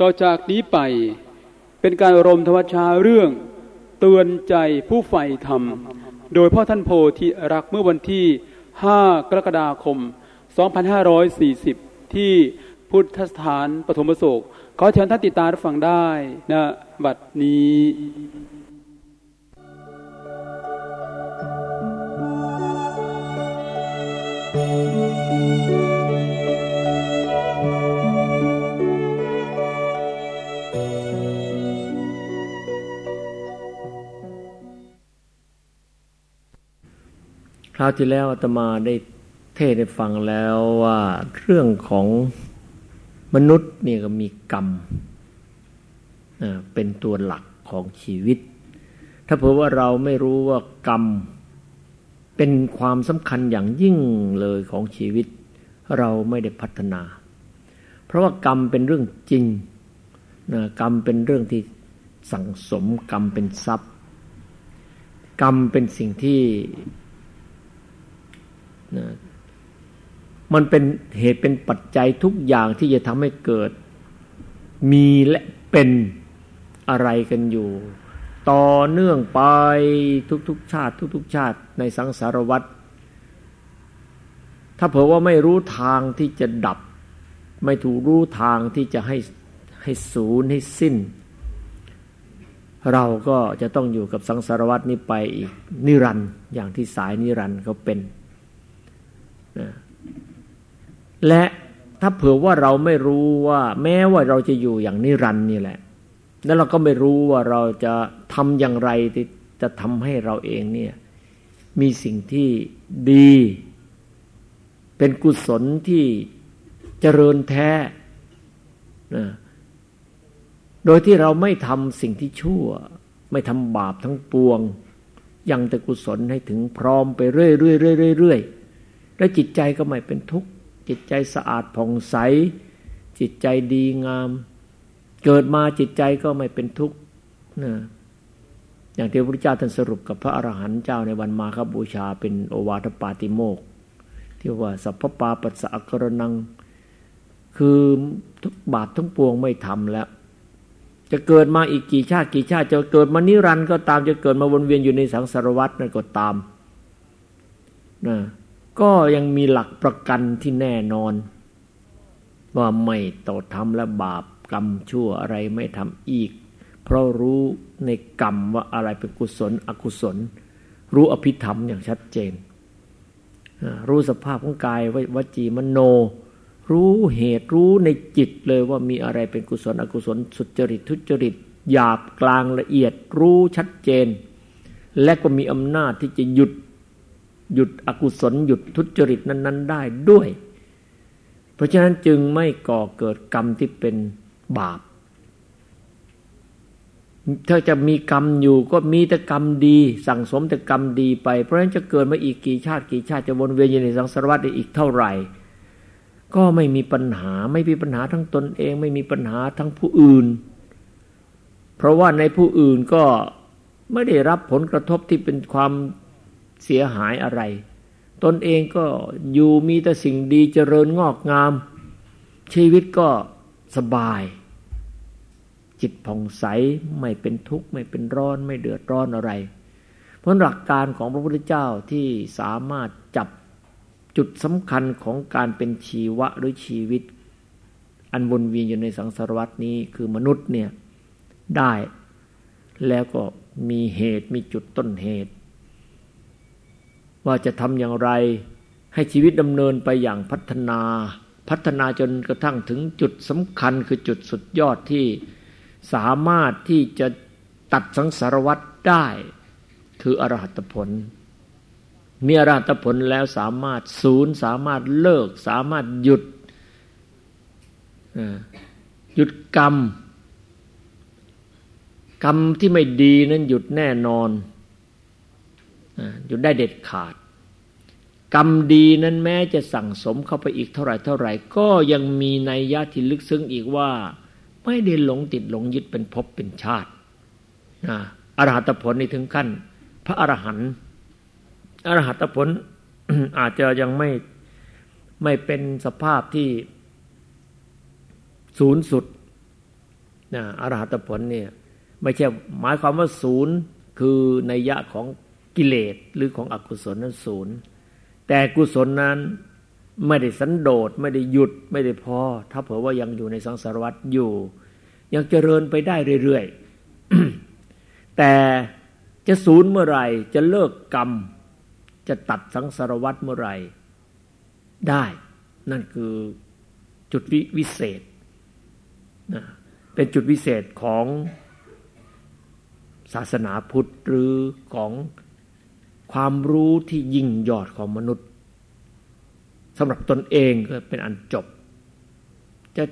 ต่อจากนี้ไปเป็นการอารมธรรมชาเรื่อง เตือนใจผู้ใฝ่ธรรม โดยพ่อท่านโพธิรักเมื่อวันที่ 5 กรกฎาคม 2540 ที่พุทธสถานปฐมโศกขอเชิญท่านติดตามรับฟังได้นะบัดนี้ คราวที่แล้วอาตมาได้เทศได้ฟังแล้วว่าเรื่องของมนุษย์เนี่ยก็มีกรรมเป็นตัวหลักของชีวิต ถ้าเผื่อว่าเราไม่รู้ว่ากรรมเป็นความสำคัญอย่างยิ่งเลยของชีวิต เราไม่ได้พัฒนา เพราะว่ากรรมเป็นเรื่องจริงนะกรรมเป็นเรื่องที่สั่งสมกรรมเป็นทรัพย์ กรรมเป็นสิ่งที่ นะมันเป็นเหตุเป็นปัจจัยทุกอย่างที่จะทำให้เกิด มีและเป็นอะไรกันอยู่ ต่อเนื่องไปทุกๆชาติ ทุกๆชาติในสังสารวัฏถ้าเผื่อว่าไม่รู้ทางที่จะดับ ไม่ถูกรู้ทางที่จะให้ให้ศูนย์ให้สิ้น เราก็จะต้องอยู่กับสังสารวัฏนี้ไปอีกนิรันด์อย่างที่สายนิรันด์เขาเป็น และถ้าเผื่อว่าเราไม่รู้ว่า แม้ว่าเราจะอยู่อย่างนิรันด์นี่แหละ แล้วเราก็ไม่รู้ว่าเราจะทำอย่างไรที่จะทำให้เราเองเนี่ย มีสิ่งที่ดี เป็นกุศลที่เจริญแท้นะโดยที่เราไม่ทำสิ่งที่ชั่ว ไม่ทำบาปทั้งปวง ยังแต่กุศลให้ถึงพร้อมไปเรื่อยๆเรื่อยๆ และจิตใจก็ไม่เป็นทุกข์ จิตใจสะอาดผ่องใส จิตใจดีงาม เกิดมาจิตใจก็ไม่เป็นทุกข์นะอย่างที่พระพุทธเจ้าท่านสรุปกับพระอรหันต์เจ้าในวันมาคบูชาเป็นโอวาทปาติโมกที่ว่าสัพพปาปัสสะกรนัง คือทุกบาปทั้งปวงไม่ทำแล้ว จะเกิดมาอีกกี่ชาติกี่ชาติจะเกิดมานิรันดร์ก็ตามจะเกิดมาวนเวียนอยู่ในสังสารวัฏนั่นก็ตามนะ ก็ยังมีหลักประกันที่แน่นอน ว่าไม่ต่อทำและบาปกรรมชั่วอะไรไม่ทำอีก เพราะรู้ในกรรมว่าอะไรเป็นกุศล อกุศล รู้อภิธรรมอย่างชัดเจน รู้สภาพของกายวจีมโน รู้เหตุรู้ในจิตเลยว่ามีอะไรเป็นกุศล อกุศล สุจริตทุจริตหยาบกลางละเอียดรู้ชัดเจน และก็มีอำนาจที่จะหยุด หยุดอกุศลหยุดทุจริตนั้น ๆ ได้ด้วย เพราะฉะนั้นจึงไม่ก่อเกิดกรรมที่เป็นบาป ถ้าจะมีกรรมอยู่ก็มีแต่กรรมดี สั่งสมแต่กรรมดีไป เพราะฉะนั้นจะเกิดมาอีกกี่ชาติกี่ชาติจะวนเวียนอยู่ในสังสารวัฏอีกเท่าไหร่ ก็ไม่มีปัญหาไม่มีปัญหาทั้งตนเอง ไม่มีปัญหาทั้งผู้อื่น เพราะว่าในผู้อื่นก็ไม่ได้รับผลกระทบที่เป็นความ เสียหายอะไร ตนเองก็อยู่มีแต่สิ่งดีเจริญงอกงาม ชีวิตก็สบาย จิตผ่องใสไม่เป็นทุกข์ไม่เป็นร้อนไม่เดือดร้อนอะไร เพราะหลักการของพระพุทธเจ้าที่สามารถจับจุดสำคัญของการเป็นชีวะหรือชีวิต อันวนเวียนอยู่ในสังสารวัตนี้คือมนุษย์เนี่ยได้แล้วก็มีเหตุมีจุดต้นเหตุ ว่าจะทำอย่างไร ให้ชีวิตดำเนินไปอย่างพัฒนา พัฒนาจนกระทั่งถึงจุดสำคัญคือจุดสุดยอดที่สามารถที่จะตัดสังสารวัฏได้ คืออรหัตผล มีอรหัตผลแล้วสามารถศูนย์สามารถเลิก สามารถหยุดหยุดกรรม กรรมที่ไม่ดีนั้นหยุดแน่นอน หยุดได้เด็ดขาด กรรมดีนั้นแม้จะสั่งสมเข้าไปอีกเท่าไหร่เท่าไหร่ก็ยังมีในยะที่ลึกซึ้งอีกว่า ไม่ได้หลงติดหลงยึดเป็นภพเป็นชาติอรหัตผลในถึงขั้น พระอรหันต์อรหัตผลอาจจะยังไม่ไม่เป็นสภาพที่ศูนย์สุดนะอรหัตผลเนี่ยไม่ใช่หมายความว่าศูนย์คือในยะของ กิเลสหรือของอกุศลนั้นศูนย์แต่กุศลนั้นไม่ได้สันโดษไม่ได้หยุดไม่ได้พอ ถ้าเผื่อว่ายังอยู่ในสังสารวัฏอยู่ ยังเจริญไปได้เรื่อยๆแต่จะศูนย์เมื่อไหร่ จะเลิกกรรม จะตัดสังสารวัฏเมื่อไหร่ ได้ นั่นคือจุดววิเศษนะเป็นจุดวิเศษของศาสนาพุทธหรือของ ความรู้ที่ยิ่งยอดของมนุษย์สำหรับตนเองก็เป็นอันจบ จะ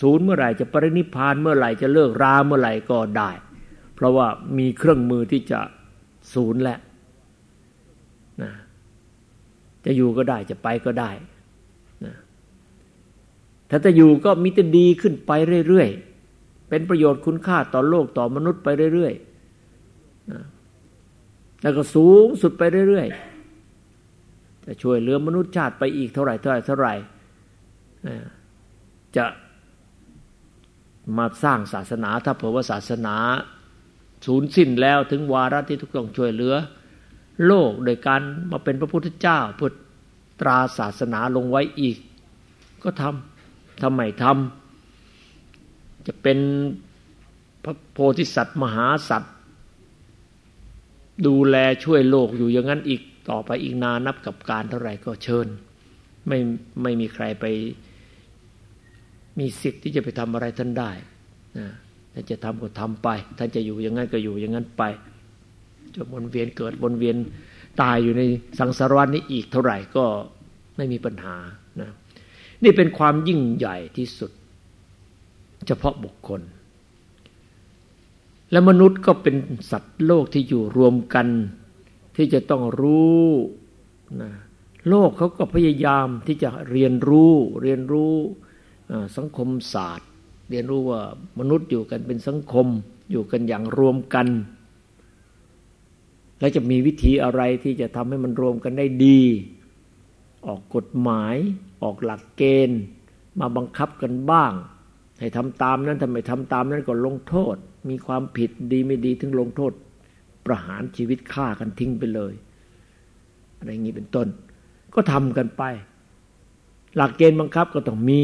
ศูนย์เมื่อไหร่จะปรินิพานเมื่อไหร่จะเลิกราเมื่อไหร่ก็ได้ เพราะว่ามีเครื่องมือที่จะศูนย์แหละนะจะอยู่ก็ได้จะไปก็ได้นะถ้าจะอยู่ก็มีแต่ดีขึ้นไปเรื่อยๆ เป็นประโยชน์คุณค่าต่อโลกต่อมนุษย์ไปเรื่อยๆนะ แล้วก็สูงสุดไปเรื่อยๆ จะช่วยเหลือมนุษย์ชาติไปอีกเท่าไหร่เท่าไหร่เท่าไหร่จะมาสร้างศาสนาถ้าเผื่อว่าศาสนาสูญสิ้นแล้วถึงวาระที่ทุกต้องช่วยเหลือ โลกโดยการมาเป็นพระพุทธเจ้าพุทตราศาสนาลงไว้อีก ก็ทำทำไมทำจะเป็นพระโพธิสัตว์มหาสัตว์ ดูแลช่วยโลกอยู่อย่างนั้นอีกต่อไปอีกนานนับกับการเท่าไหร่ก็เชิญ ไม่ไม่มีใครไป มีสิทธิ์ที่จะไปทำอะไรท่านได้นะท่านจะทำก็ทำไป ท่านจะอยู่อย่างนั้นก็อยู่อย่างนั้นไปจะวนเวียนเกิดวนเวียนตายอยู่ในสังสารวัฏนี้อีกเท่าไหร่ก็ไม่มีปัญหานะนี่เป็นความยิ่งใหญ่ที่สุด เฉพาะบุคคล และมนุษย์ก็เป็นสัตว์โลกที่อยู่รวมกัน ที่จะต้องรู้นะโลกเขาก็พยายามที่จะเรียนรู้เรียนรู้สังคมศาสตร์ เรียนรู้ว่ามนุษย์อยู่กันเป็นสังคมอยู่กันอย่างรวมกัน และจะมีวิธีอะไรที่จะทำให้มันรวมกันได้ดี ออกกฎหมายออกหลักเกณฑ์ มาบังคับกันบ้าง ให้ทำตามนั้นทำไมทำตามนั้นก็ลงโทษ มีความผิดดีไม่ดีถึงลงโทษ ประหารชีวิตฆ่ากันทิ้งไปเลย อะไรอย่างนี้เป็นต้น ก็ทำกันไป หลักเกณฑ์บังคับก็ต้องมี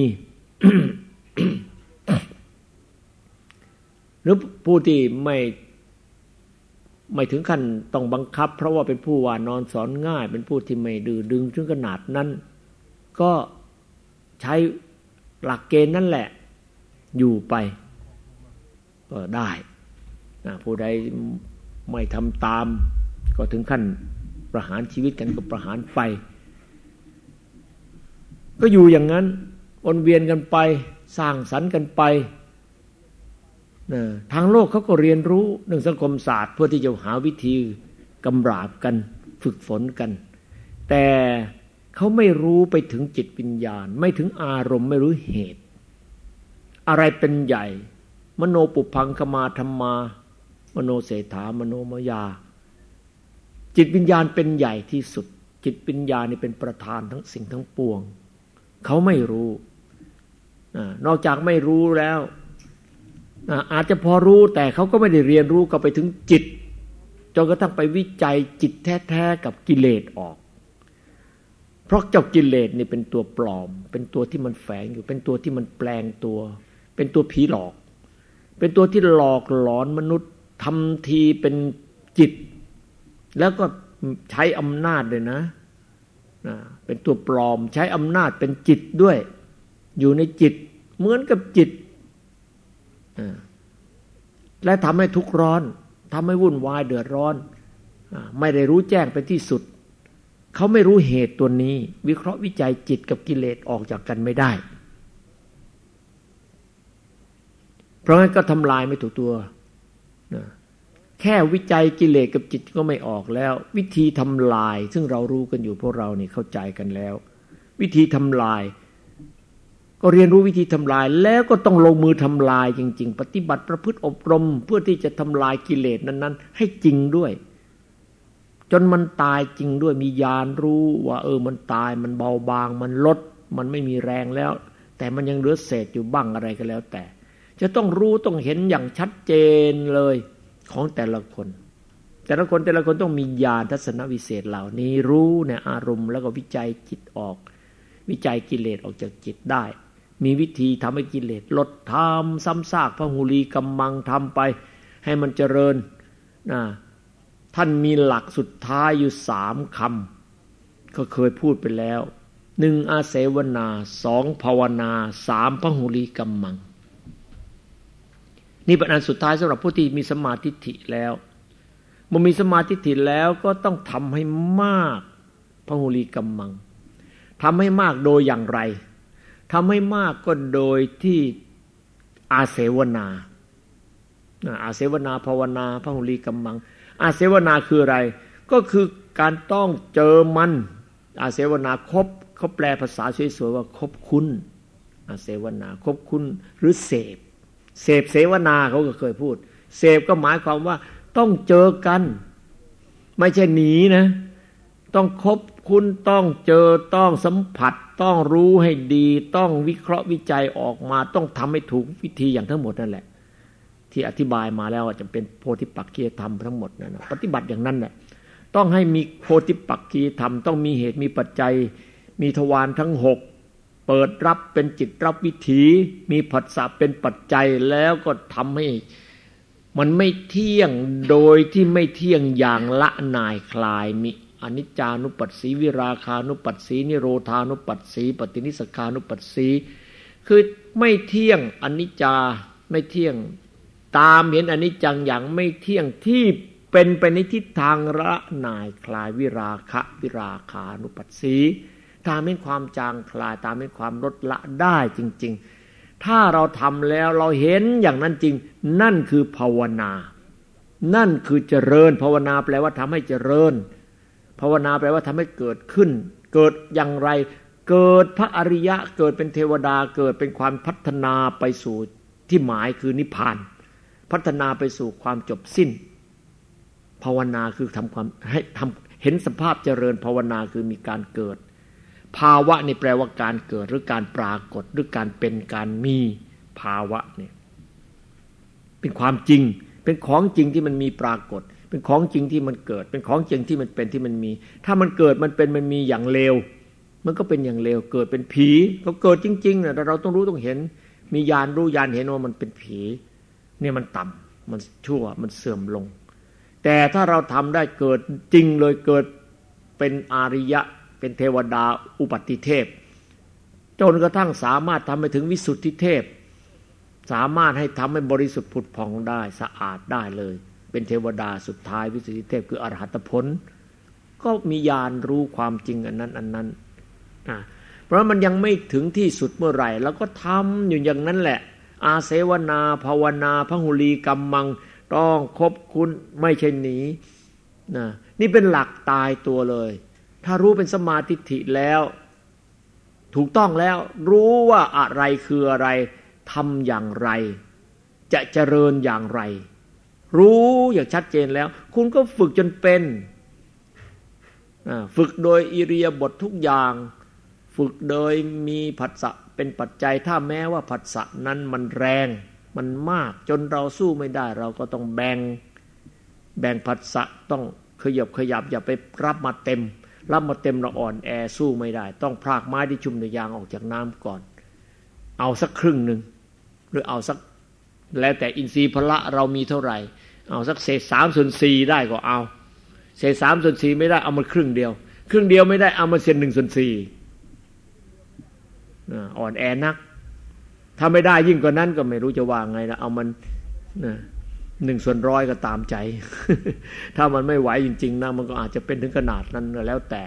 หรือผู้ที่ไม่ไม่ถึงขั้นต้องบังคับ เพราะว่าเป็นผู้ว่านอนสอนง่าย เป็นผู้ที่ไม่ดื้อดึงถึงขนาดนั้น ก็ใช้หลักเกณฑ์นั่นแหละ อยู่ไป ก็ได้ผู้ใดไม่ทำตาม ก็ถึงขั้นประหารชีวิตกันก็ประหารไป ก็อยู่อย่างนั้นวนเวียนกันไป สร้างสรรค์กันไปนะทางโลกเขาก็เรียนรู้เรื่องสังคมศาสตร์ เพื่อที่จะหาวิธีกำราบกันฝึกฝนกัน แต่เขาไม่รู้ไปถึงจิตวิญญาณ ไม่ถึงอารมณ์ไม่รู้เหตุ อะไรเป็นใหญ่ มโนปุพังคมาธรรมา มโนเศรษฐามโนมยา จิตวิญญาณเป็นใหญ่ที่สุด จิตวิญญาณนี่เป็นประธานทั้งสิ่งทั้งปวง เขาไม่รู้ นอกจากไม่รู้แล้วอาจจะพอรู้แต่เขาก็ไม่ได้เรียนรู้ก็ไปถึงจิตจนกระทั่งไปวิจัยจิตแท้ๆกับกิเลสออก เพราะเจ้ากิเลสนี่เป็นตัวปลอม เป็นตัวที่มันแฝงอยู่เป็นตัวที่มันแปลงตัว เป็นตัวผีหลอก เป็นตัวที่หลอกหลอนมนุษย์ทำทีเป็นจิต แล้วก็ใช้อำนาจเลยนะเป็นตัวปลอมใช้อำนาจเป็นจิตด้วย อยู่ในจิตเหมือนกับจิต และทำให้ทุกข์ร้อนทำให้วุ่นวายเดือดร้อน ไม่ได้รู้แจ้งเป็นที่สุด เขาไม่รู้เหตุตัวนี้ วิเคราะห์วิจัยจิตกับกิเลสออกจากกันไม่ได้ เพราะงั้นก็ทำลายไม่ถูกตัวแค่วิจัยกิเลสกับจิตก็ไม่ออกแล้ว วิธีทำลาย ซึ่งเรารู้กันอยู่พวกเรานี่เข้าใจกันแล้ว วิธีทำลาย ก็เรียนรู้วิธีทำลาย แล้วก็ต้องลงมือทำลายจริง ๆ ปฏิบัติประพฤติอบรม เพื่อที่จะทำลายกิเลสนั้น ๆ ให้จริงด้วย จนมันตายจริงด้วยมีญาณรู้ว่า เออมันตายมันเบาบาง มันลด มันไม่มีแรงแล้ว แต่มันยังเหลือเศษอยู่บ้างอะไรก็แล้วแต่ จะต้องรู้ต้องเห็นอย่างชัดเจนเลยของแต่ละคน แต่ละคนแต่ละคนต้องมีญาณทัศนวิเศษเหล่านี้รู้ในอารมณ์ แล้วก็วิจัยจิตออก วิจัยกิเลสออกจากจิตได้ มีวิธีทำให้กิเลสลดทำซ้ำซากพระหูลีกำมังทำไป ให้มันเจริญนะท่านมีหลักสุดท้ายอยู่สามคำก็เคยพูดไปแล้วหนึ่งอาเสวนาสองภาวนาสามพระหูลีกำมัง นี่เป็นอันสุดท้ายสำหรับผู้ที่มีสมาธิิแล้วเมื่อมีสมาธิิแล้วก็ต้องทำให้มากพระหูลีกำมังทำให้มากโดยอย่างไรทำให้มากก็โดยที่อาเสวนาอาเสวนาภาวนาพระหุลีกำมัง อาเสวนาคืออะไร ก็คือการต้องเจอมัน อาเสวนาครบเขาแปลภาษาสวยๆว่าคบคุณอาเสวนาคบคุณหรือเสพ เสพเสวนาเขาก็เคยพูด เสพก็หมายความว่าต้องเจอกัน ไม่ใช่หนีนะ ต้องคบคุณต้องเจอต้องสัมผัส ต้องรู้ให้ดี ต้องวิเคราะห์วิจัยออกมา ต้องทำให้ถูกวิธีอย่างทั้งหมดนั่นแหละ ที่อธิบายมาแล้วจะเป็นโพธิปักกีธรรมทั้งหมดนั่นปฏิบัติอย่างนั้นแหละต้องให้มีโพธิปักกีธรรม ต้องมีเหตุมีปัจจัย มีทวารทั้งหก เปิดรับเป็นจิตรับวิถี มีผัสสะเป็นปัจจัยแล้วก็ทำให้มันไม่เที่ยงโดยที่ไม่เที่ยงอย่างละนายคลายมีอนิจจานุปัสสีวิราคานุปัสสีนิโรธานุปัสสีปฏินิสขานุปัสสีคือไม่เที่ยงอนิจจาไม่เที่ยงตามเห็นอนิจจังอย่างไม่เที่ยงที่เป็นไปในทิศทางละนายคลายวิราคะวิราคานุปัสสี ตามเป็นความจางคลาย ตามเป็นความลดละได้จริง ๆ ถ้าเราทำแล้วเราเห็นอย่างนั้นจริง นั่นคือภาวนา นั่นคือเจริญ ภาวนาแปลว่าทำให้เจริญ ภาวนาแปลว่าทำให้เกิดขึ้น เกิดอย่างไร เกิดพระอริยะ เกิดเป็นเทวดา เกิดเป็นความพัฒนาไปสู่ที่หมายคือนิพพาน พัฒนาไปสู่ความจบสิ้น ภาวนาคือทำความให้ทำเห็นสภาพเจริญภาวนาคือมีการเกิด ภาวะนี่แปลว่าการเกิดหรือการปรากฏหรือการเป็นการมีภาวะเนี่ยเป็นความจริง เป็นของจริงที่มันมีปรากฏ เป็นของจริงที่มันเกิด เป็นของจริงที่มันเป็นที่มันมี ถ้ามันเกิดมันเป็นมันมีอย่างเลวมันก็เป็นอย่างเลวเกิดเป็นผีก็เกิดจริงๆนะแต่เราต้องรู้ต้องเห็น มียานรู้ยานเห็นว่ามันเป็นผีเนี่ยมันต่ำมันชั่วมันเสื่อมลง แต่ถ้าเราทำได้เกิดจริงเลยเกิดเป็นอาริยะ เป็นเทวดาอุปัติเทพ จนกระทั่งสามารถทำให้ถึงวิสุทธิเทพ สามารถให้ทำให้บริสุทธิ์ผุดผ่องได้สะอาดได้เลย เป็นเทวดาสุดท้ายวิสุทธิเทพคืออรหัตผล ก็มีญาณรู้ความจริงอันนั้นอันนั้นนะเพราะมันยังไม่ถึงที่สุดเมื่อไหร่แล้วก็ทำอยู่อย่างนั้นแหละ อาเสวนาภาวนาพหุลีกรรมมังต้องคบคุณไม่ใช่หนีนะนี่เป็นหลักตายตัวเลย ถ้ารู้เป็นสมาธิิแล้ว ถูกต้องแล้วรู้ว่าอะไรคืออะไรทำอย่างไร จะเจริญอย่างไร รู้อย่างชัดเจนแล้ว คุณก็ฝึกจนเป็นฝึกโดยอิริยาบถททุกอย่าง ฝึกโดยมีผัสสะเป็นปัจจัยถ้าแม้ว่าผัสสะนั้นมันแรงมันมากจนเราสู้ไม่ได้ เราก็ต้องแบ่งแบ่งผัสสะต้องขยบขยับอย่าไปรับมาเต็ม รับมาเต็มเราอ่อนแอสู้ไม่ได้ ต้องพรากไม้ที่ชุ่มในยางออกจากน้ำก่อน เอาสักครึ่งหนึ่งหรือเอาสักแล้วแต่อินทรีย์พละเรามีเท่าไหร่ เอาสักเศษสามส่วนสี่ได้ก็เอา เศษสามส่วนสี่ไม่ได้เอามาครึ่งเดียว ครึ่งเดียวไม่ได้เอามาเศษหนึ่งส่วนสี่อ่อนแอนัก ถ้าไม่ได้ยิ่งกว่านั้นก็ไม่รู้จะว่าไงนะเอามัน หนึ่งส่วนร้อยก็ตามใจ ถ้ามันไม่ไหวจริง ๆนะมันก็อาจจะเป็นถึงขนาดนั้นแล้วแต่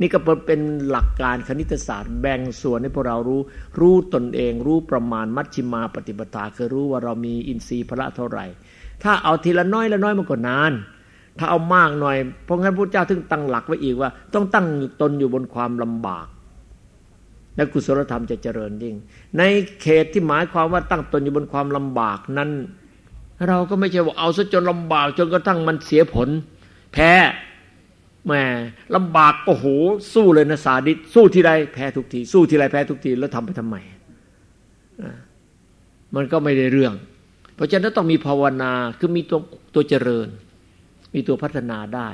นี่ก็เป็นหลักการคณิตศาสตร์แบ่งส่วนให้พวกเรารู้ รู้ตนเอง รู้ประมาณมัชชิมาปฏิปทาคือรู้ว่าเรามีอินทรีย์พระเท่าไหร่ ถ้าเอาทีละน้อยละน้อยมันก็นาน ถ้าเอามากหน่อย เพราะงั้นพระเจ้าถึงตั้งหลักไว้อีกว่า ต้องตั้งตนอยู่บนความลำบาก และกุศลธรรมจะเจริญยิ่ง ในเขตที่หมายความว่าตั้งตนอยู่บนความลำบากนั้น เราก็ไม่ใช่ว่าเอาซะจนลำบากจนกระทั่งมันเสียผล แพ้แหมลำบากโอ้โหสู้เลยนะสาดิตสู้ที่ใดแพ้ทุกที สู้ที่ไรแพ้ทุกทีแล้วทำไปทำไมมันก็ไม่ได้เรื่อง เพราะฉะนั้นต้องมีภาวนาคือมีตัวตัวเจริญ มีตัวพัฒนาได้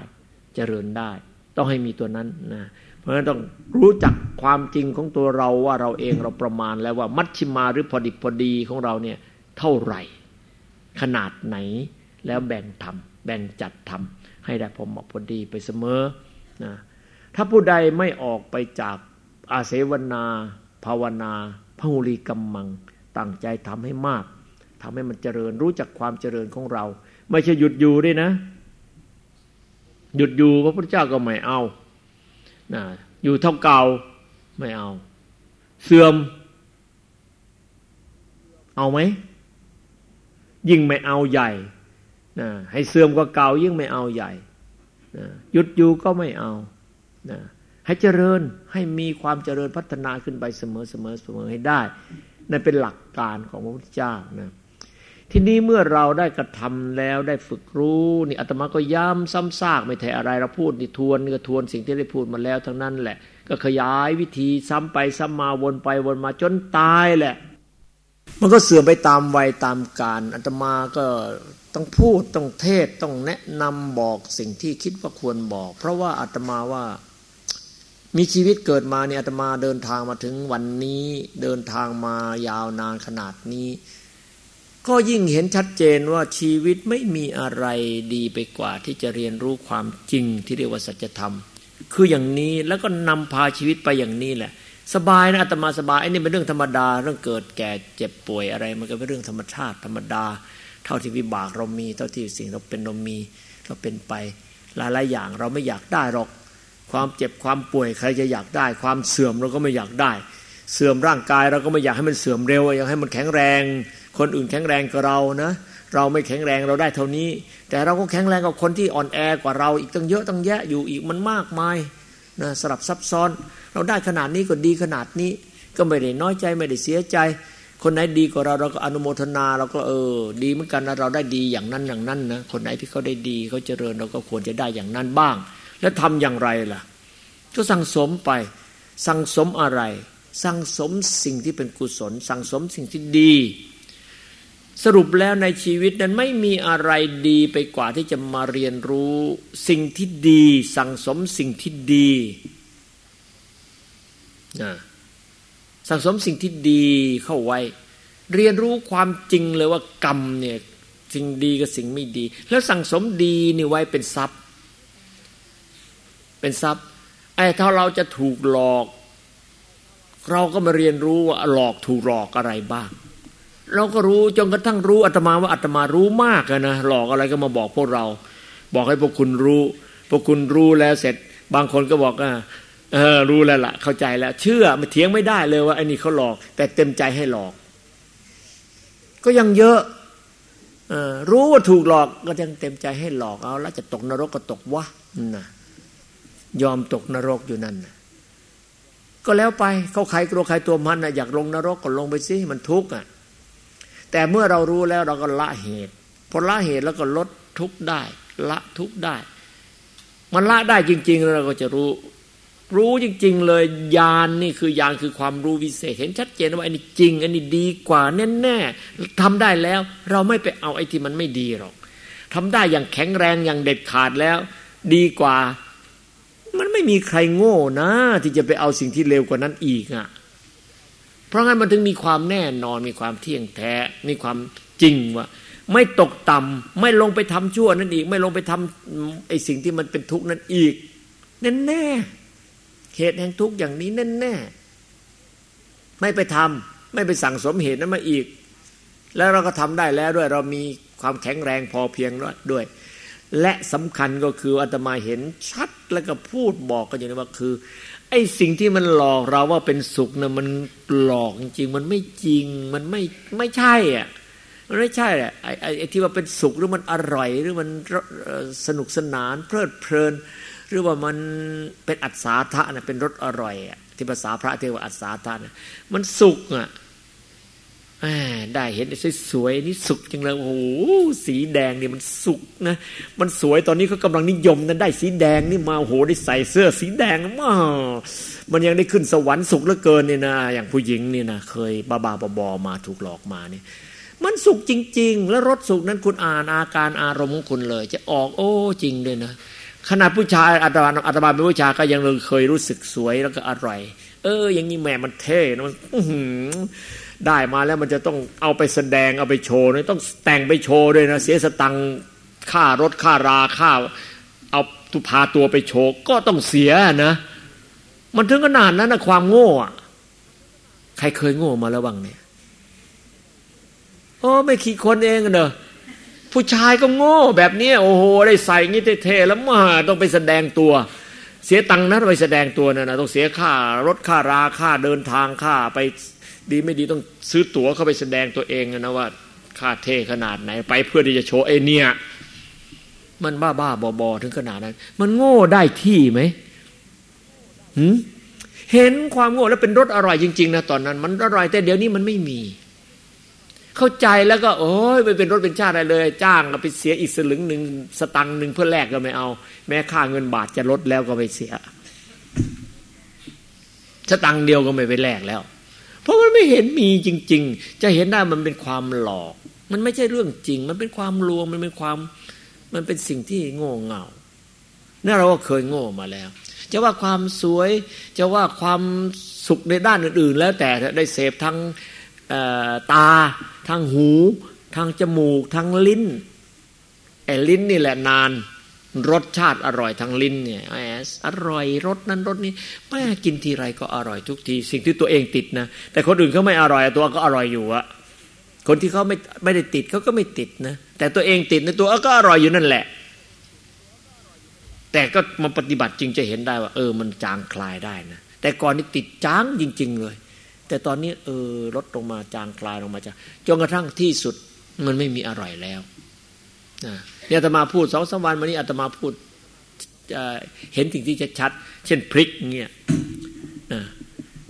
เจริญได้ ต้องให้มีตัวนั้นนะ เพราะฉะนั้นต้องรู้จักความจริงของตัวเราว่าเราเองเราประมาณแล้วว่ามัชชิมาหรือพอดิบพอดีของเราเนี่ยเท่าไหร่ ขนาดไหนแล้วแบ่งทำแบ่งจัดทำให้ได้พอเหมาะพอดีไปเสมอนะถ้าผู้ใดไม่ออกไปจากอาเสวนา ภาวนาพหุลีกรรมัง ตั้งใจทำให้มากทำให้มันเจริญรู้จักความเจริญของเรา ไม่ใช่หยุดอยู่ด้วยนะ หยุดอยู่พระพุทธเจ้าก็ไม่เอา อยู่เท่าเก่าไม่เอา เสื่อม เอาไหม ยิ่งไม่เอาใหญ่นะให้เสื่อมกว่าเก่ายิ่งไม่เอาใหญ่นะหยุดอยู่ก็ไม่เอานะให้เจริญให้มีความเจริญพัฒนาขึ้นไปเสมอเสมอเสมอให้ได้นั่นเป็นหลักการของพระพุทธเจ้านะ ทีนี้เมื่อเราได้กระทำแล้วได้ฝึกรู้นี่อาตมาก็ย้ำซ้ำซากไม่แท้อะไรเราพูดนี่ทวนก็ทวนสิ่งที่ได้พูดมาแล้วทั้งนั้นแหละ ก็ขยายวิธีซ้ำไปซ้ำมาวนไปวนมาจนตายแหละ มันก็เสื่อมไปตามวัยตามการอาตมาก็ต้องพูดต้องเทศต้องแนะนำบอกสิ่งที่คิดว่าควรบอก เพราะว่าอาตมาว่ามีชีวิตเกิดมาเนี่ยอาตมาเดินทางมาถึงวันนี้เดินทางมายาวนานขนาดนี้ ก็ยิ่งเห็นชัดเจนว่าชีวิตไม่มีอะไรดีไปกว่าที่จะเรียนรู้ความจริงที่เรียกว่าสัจธรรม คืออย่างนี้แล้วก็นำพาชีวิตไปอย่างนี้แหละ สบายนะอาตมาสบายไอ้นี่เป็นเรื่องธรรมดา เรื่องเกิดแก่เจ็บป่วยอะไร มันก็เป็นเรื่องธรรมชาติธรรมดา เท่าที่วิบากเรามี เท่าที่สิ่งเราเป็นเรามีเราเป็นไป หลายๆอย่างเราไม่อยากได้หรอก ความเจ็บความป่วยใครจะอยากได้ ความเสื่อมเราก็ไม่อยากได้ เสื่อมร่างกายเราก็ไม่อยากให้มันเสื่อมเร็วอยากให้มันแข็งแรง คนอื่นแข็งแรงกว่าเรานะ เราไม่แข็งแรงเราได้เท่านี้ แต่เราก็แข็งแรงกว่าคนที่อ่อนแอกว่าเราอีกตั้งเยอะตั้งแยะอยู่อีกมันมากมายนะสลับซับซ้อน เราได้ขนาดนี้ก็ดีขนาดนี้ ก็ไม่ได้น้อยใจไม่ได้เสียใจ คนไหนดีกว่าเราเราก็อนุโมทนาเราก็เออ ดีเหมือนกันนะเราได้ดีอย่างนั้นอย่างนั้นนะคนไหนที่เขาได้ดีเขาเจริญเราก็ควรจะได้อย่างนั้นบ้าง แล้วทำอย่างไรล่ะ ก็สั่งสมไปสั่งสมอะไร สั่งสมสิ่งที่เป็นกุศล สั่งสมสิ่งที่ดี สรุปแล้วในชีวิตนั้นไม่มีอะไรดีไปกว่าที่จะมาเรียนรู้ สิ่งที่ดีสั่งสมสิ่งที่ดีนะสั่งสมสิ่งที่ดีเข้าไว้ เรียนรู้ความจริงเลยว่ากรรมเนี่ยสิ่งดีกับสิ่งไม่ดี แล้วสั่งสมดีนี่ไว้เป็นทรัพย์ เป็นทรัพย์ไอ้ถ้าเราจะถูกหลอก เราก็มาเรียนรู้ว่าหลอกถูกหลอกอะไรบ้าง เราก็รู้จนกระทั่งรู้อาตมาว่าอาตมารู้มากนะหลอกอะไรก็มาบอกพวกเรา บอกให้พวกคุณรู้ พวกคุณรู้แล้วเสร็จ บางคนก็บอกว่าเออรู้แล้วล่ะ เข้าใจแล้ว เชื่อม่เถียงไม่ได้เลยว่าไอ้นี่เขาหลอก แต่เต็มใจให้หลอก ก็ยังเยอะอรู้ว่าถูกหลอกก็ยังเต็มใจให้หลอกเอาแล้วจะตกนรกก็ตกวะนะยอมตกนรกอยู่นั่นก็แล้วไปเขาใครกลัวใครตัวมันนะอยากลงนรกก็ลงไปสิมันทุกข์อะ แต่เมื่อเรารู้แล้วเราก็ละเหตุพอละเหตุแล้วก็ลดทุกได้ ละทุกได้ มันละได้จริง ๆ แล้วเราก็จะรู้ รู้จริง ๆ เลยญาณนนี่คือญาณคือความรู้วิเศษ เห็นชัดเจนว่าอันนี้จริง อันนี้ดีกว่าแน่ๆทำได้แล้ว เราไม่ไปเอาไอ้ที่มันไม่ดีหรอกทำได้อย่างแข็งแรงอย่างเด็ดขาดแล้ว ดีกว่า มันไม่มีใครโง่นะ ที่จะไปเอาสิ่งที่เร็วกว่านั้นอีกอะ เพราะงั้นมันถึงมีความแน่นอนมีความเที่ยงแท้ มีความจริงว่า ไม่ตกต่ำไม่ลงไปทำชั่วนั่นอีก ไม่ลงไปทำไอ้สิ่งที่มันเป็นทุกข์นั้นอีกแน่แน่เหตุแห่งทุกข์อย่างนี้แน่แน่ไม่ไปทำไม่ไปสั่งสมเหตุนั้นมาอีก แล้วเราก็ทำได้แล้วด้วย เรามีความแข็งแรงพอเพียงด้วย และสำคัญก็คืออาตมาเห็นชัดแล้วก็พูดบอกกันอย่างนี้ว่าคือ ไอ้สิ่งที่มันหลอกเราว่าเป็นสุขนะมันหลอกจริงมันไม่จริงมันไม่ไม่ใช่อะมันไม่ใช่อะไอ้ไอ้ที่ว่าเป็นสุขหรือมันอร่อยหรือมันสนุกสนาน เพลิดเพลิน หรือว่ามันเป็นอัศทะนะเป็นรสอร่อยอะที่ภาษาพระเทวอัศทะนะมันสุขอะ ได้เห็นสวยๆนี่สุกจังเลยโอ้โหสีแดงนี่มันสุกนะมันสวยตอนนี้เขากำลังนิยมนั้นได้สีแดงนี่มาโอ้โหได้ใส่เสื้อสีแดงมามันยังได้ขึ้นสวรรค์สุขเหลือเกินเนี่ยนะอย่างผู้หญิงนี่นะเคยบ้าๆบอๆมาถูกหลอกมาเนี่ยมันสุขจริง ๆ แล้วรสสุขนั้นคุณอ่านอาการอารมณ์ของคุณเลย จะออกโอ้จริงเลยนะขนาดผู้ชายอาตมาอาตมาเป็นผู้ชายก็ยังเคยรู้สึกสวยแล้วก็อร่อย เออ อย่างนี้แม่มันเท่นะมัน ได้มาแล้วมันจะต้องเอาไปแสดงเอาไปโชว์นะต้องแต่งไปโชว์ด้วยนะเสียสตังค่ารถค่าราค่า เอาตุพาตัวไปโชว์ก็ต้องเสียนะมันถึงขนาดนั้นนะความโง่อะใครเคยโง่มาแล้วบ้างเนี่ยโอ้ไม่ขี้คนเองเนอะผู้ชายก็โง่แบบนี้โอ้โหได้ใส่งี้เท่ๆแล้วมาต้องไปแสดงตัว เสียตังค์นะไปแสดงตัวนะนะต้องเสียค่ารถค่าราค่าเดินทางค่าไป ดีไม่ดีต้องซื้อตั๋วเข้าไปแสดงตัวเองนะว่าค่าเท่ขนาดไหน ไปเพื่อที่จะโชว์ไอเนี่ย มันบ้าบ้าบอบอถึงขนาดนั้น มันโง่ได้ที่ไหมหืเห็นความโง่แล้วเป็นรสอร่อยจริง ๆ นะตอนนั้น มันอร่อยแต่เดี๋ยวนี้มันไม่มี เข้าใจแล้วก็โอ้ยไปเป็นรถเป็นชาติอะไรเลย จ้างไปเสียอีกสลึงหนึ่งสตังค์หนึ่งเพื่อแลกก็ไม่เอา แม้ค่าเงินบาทจะลดแล้วก็ไปเสียสตังค์เดียวก็ไม่ไปแลกแล้ว ราะมันไม่เห็นมีจริง ๆ จะเห็นได้มันเป็นความหลอก มันไม่ใช่เรื่องจริง มันเป็นความลวงมันเป็นความ มันเป็นสิ่งที่โง่เง่านี่เราก็เคยโง่มาแล้ว จะว่าความสวย จะว่าความสุขในด้านอื่น ๆ แล้วแต่ได้เสพทั้งตาทั้งหูทั้งจมูกทั้งลิ้นไอ้ลิ้นนี่แหละนาน รสชาติอร่อยทั้งลิ้นเนี่ยแอสอร่อยรสนั้นรสนี้แม่กินทีไรก็อร่อยทุกที สิ่งที่ตัวเองติดนะ แต่คนอื่นเขาไม่อร่อยตัวก็อร่อยอยู่อะคนที่เขาไม่ไม่ได้ติดเขาก็ไม่ติดนะ แต่ตัวเองติดในตัวก็อร่อยอยู่นั่นแหละ แต่ก็มาปฏิบัติจริงจะเห็นได้ว่า เออ มันจางคลายได้นะ แต่ก่อนนี้ติดจางจริง ๆ เลย แต่ตอนนี้เออลดลงมาจางคลายลงมาจางจนกระทั่งที่สุดมันไม่มีอร่อยแล้วนะ นี่ยอาตมาพูดสองสามวันวันนี้อาตมาพูดเห็นสิ่งที่จะชัดเช่นพริกเงี้ย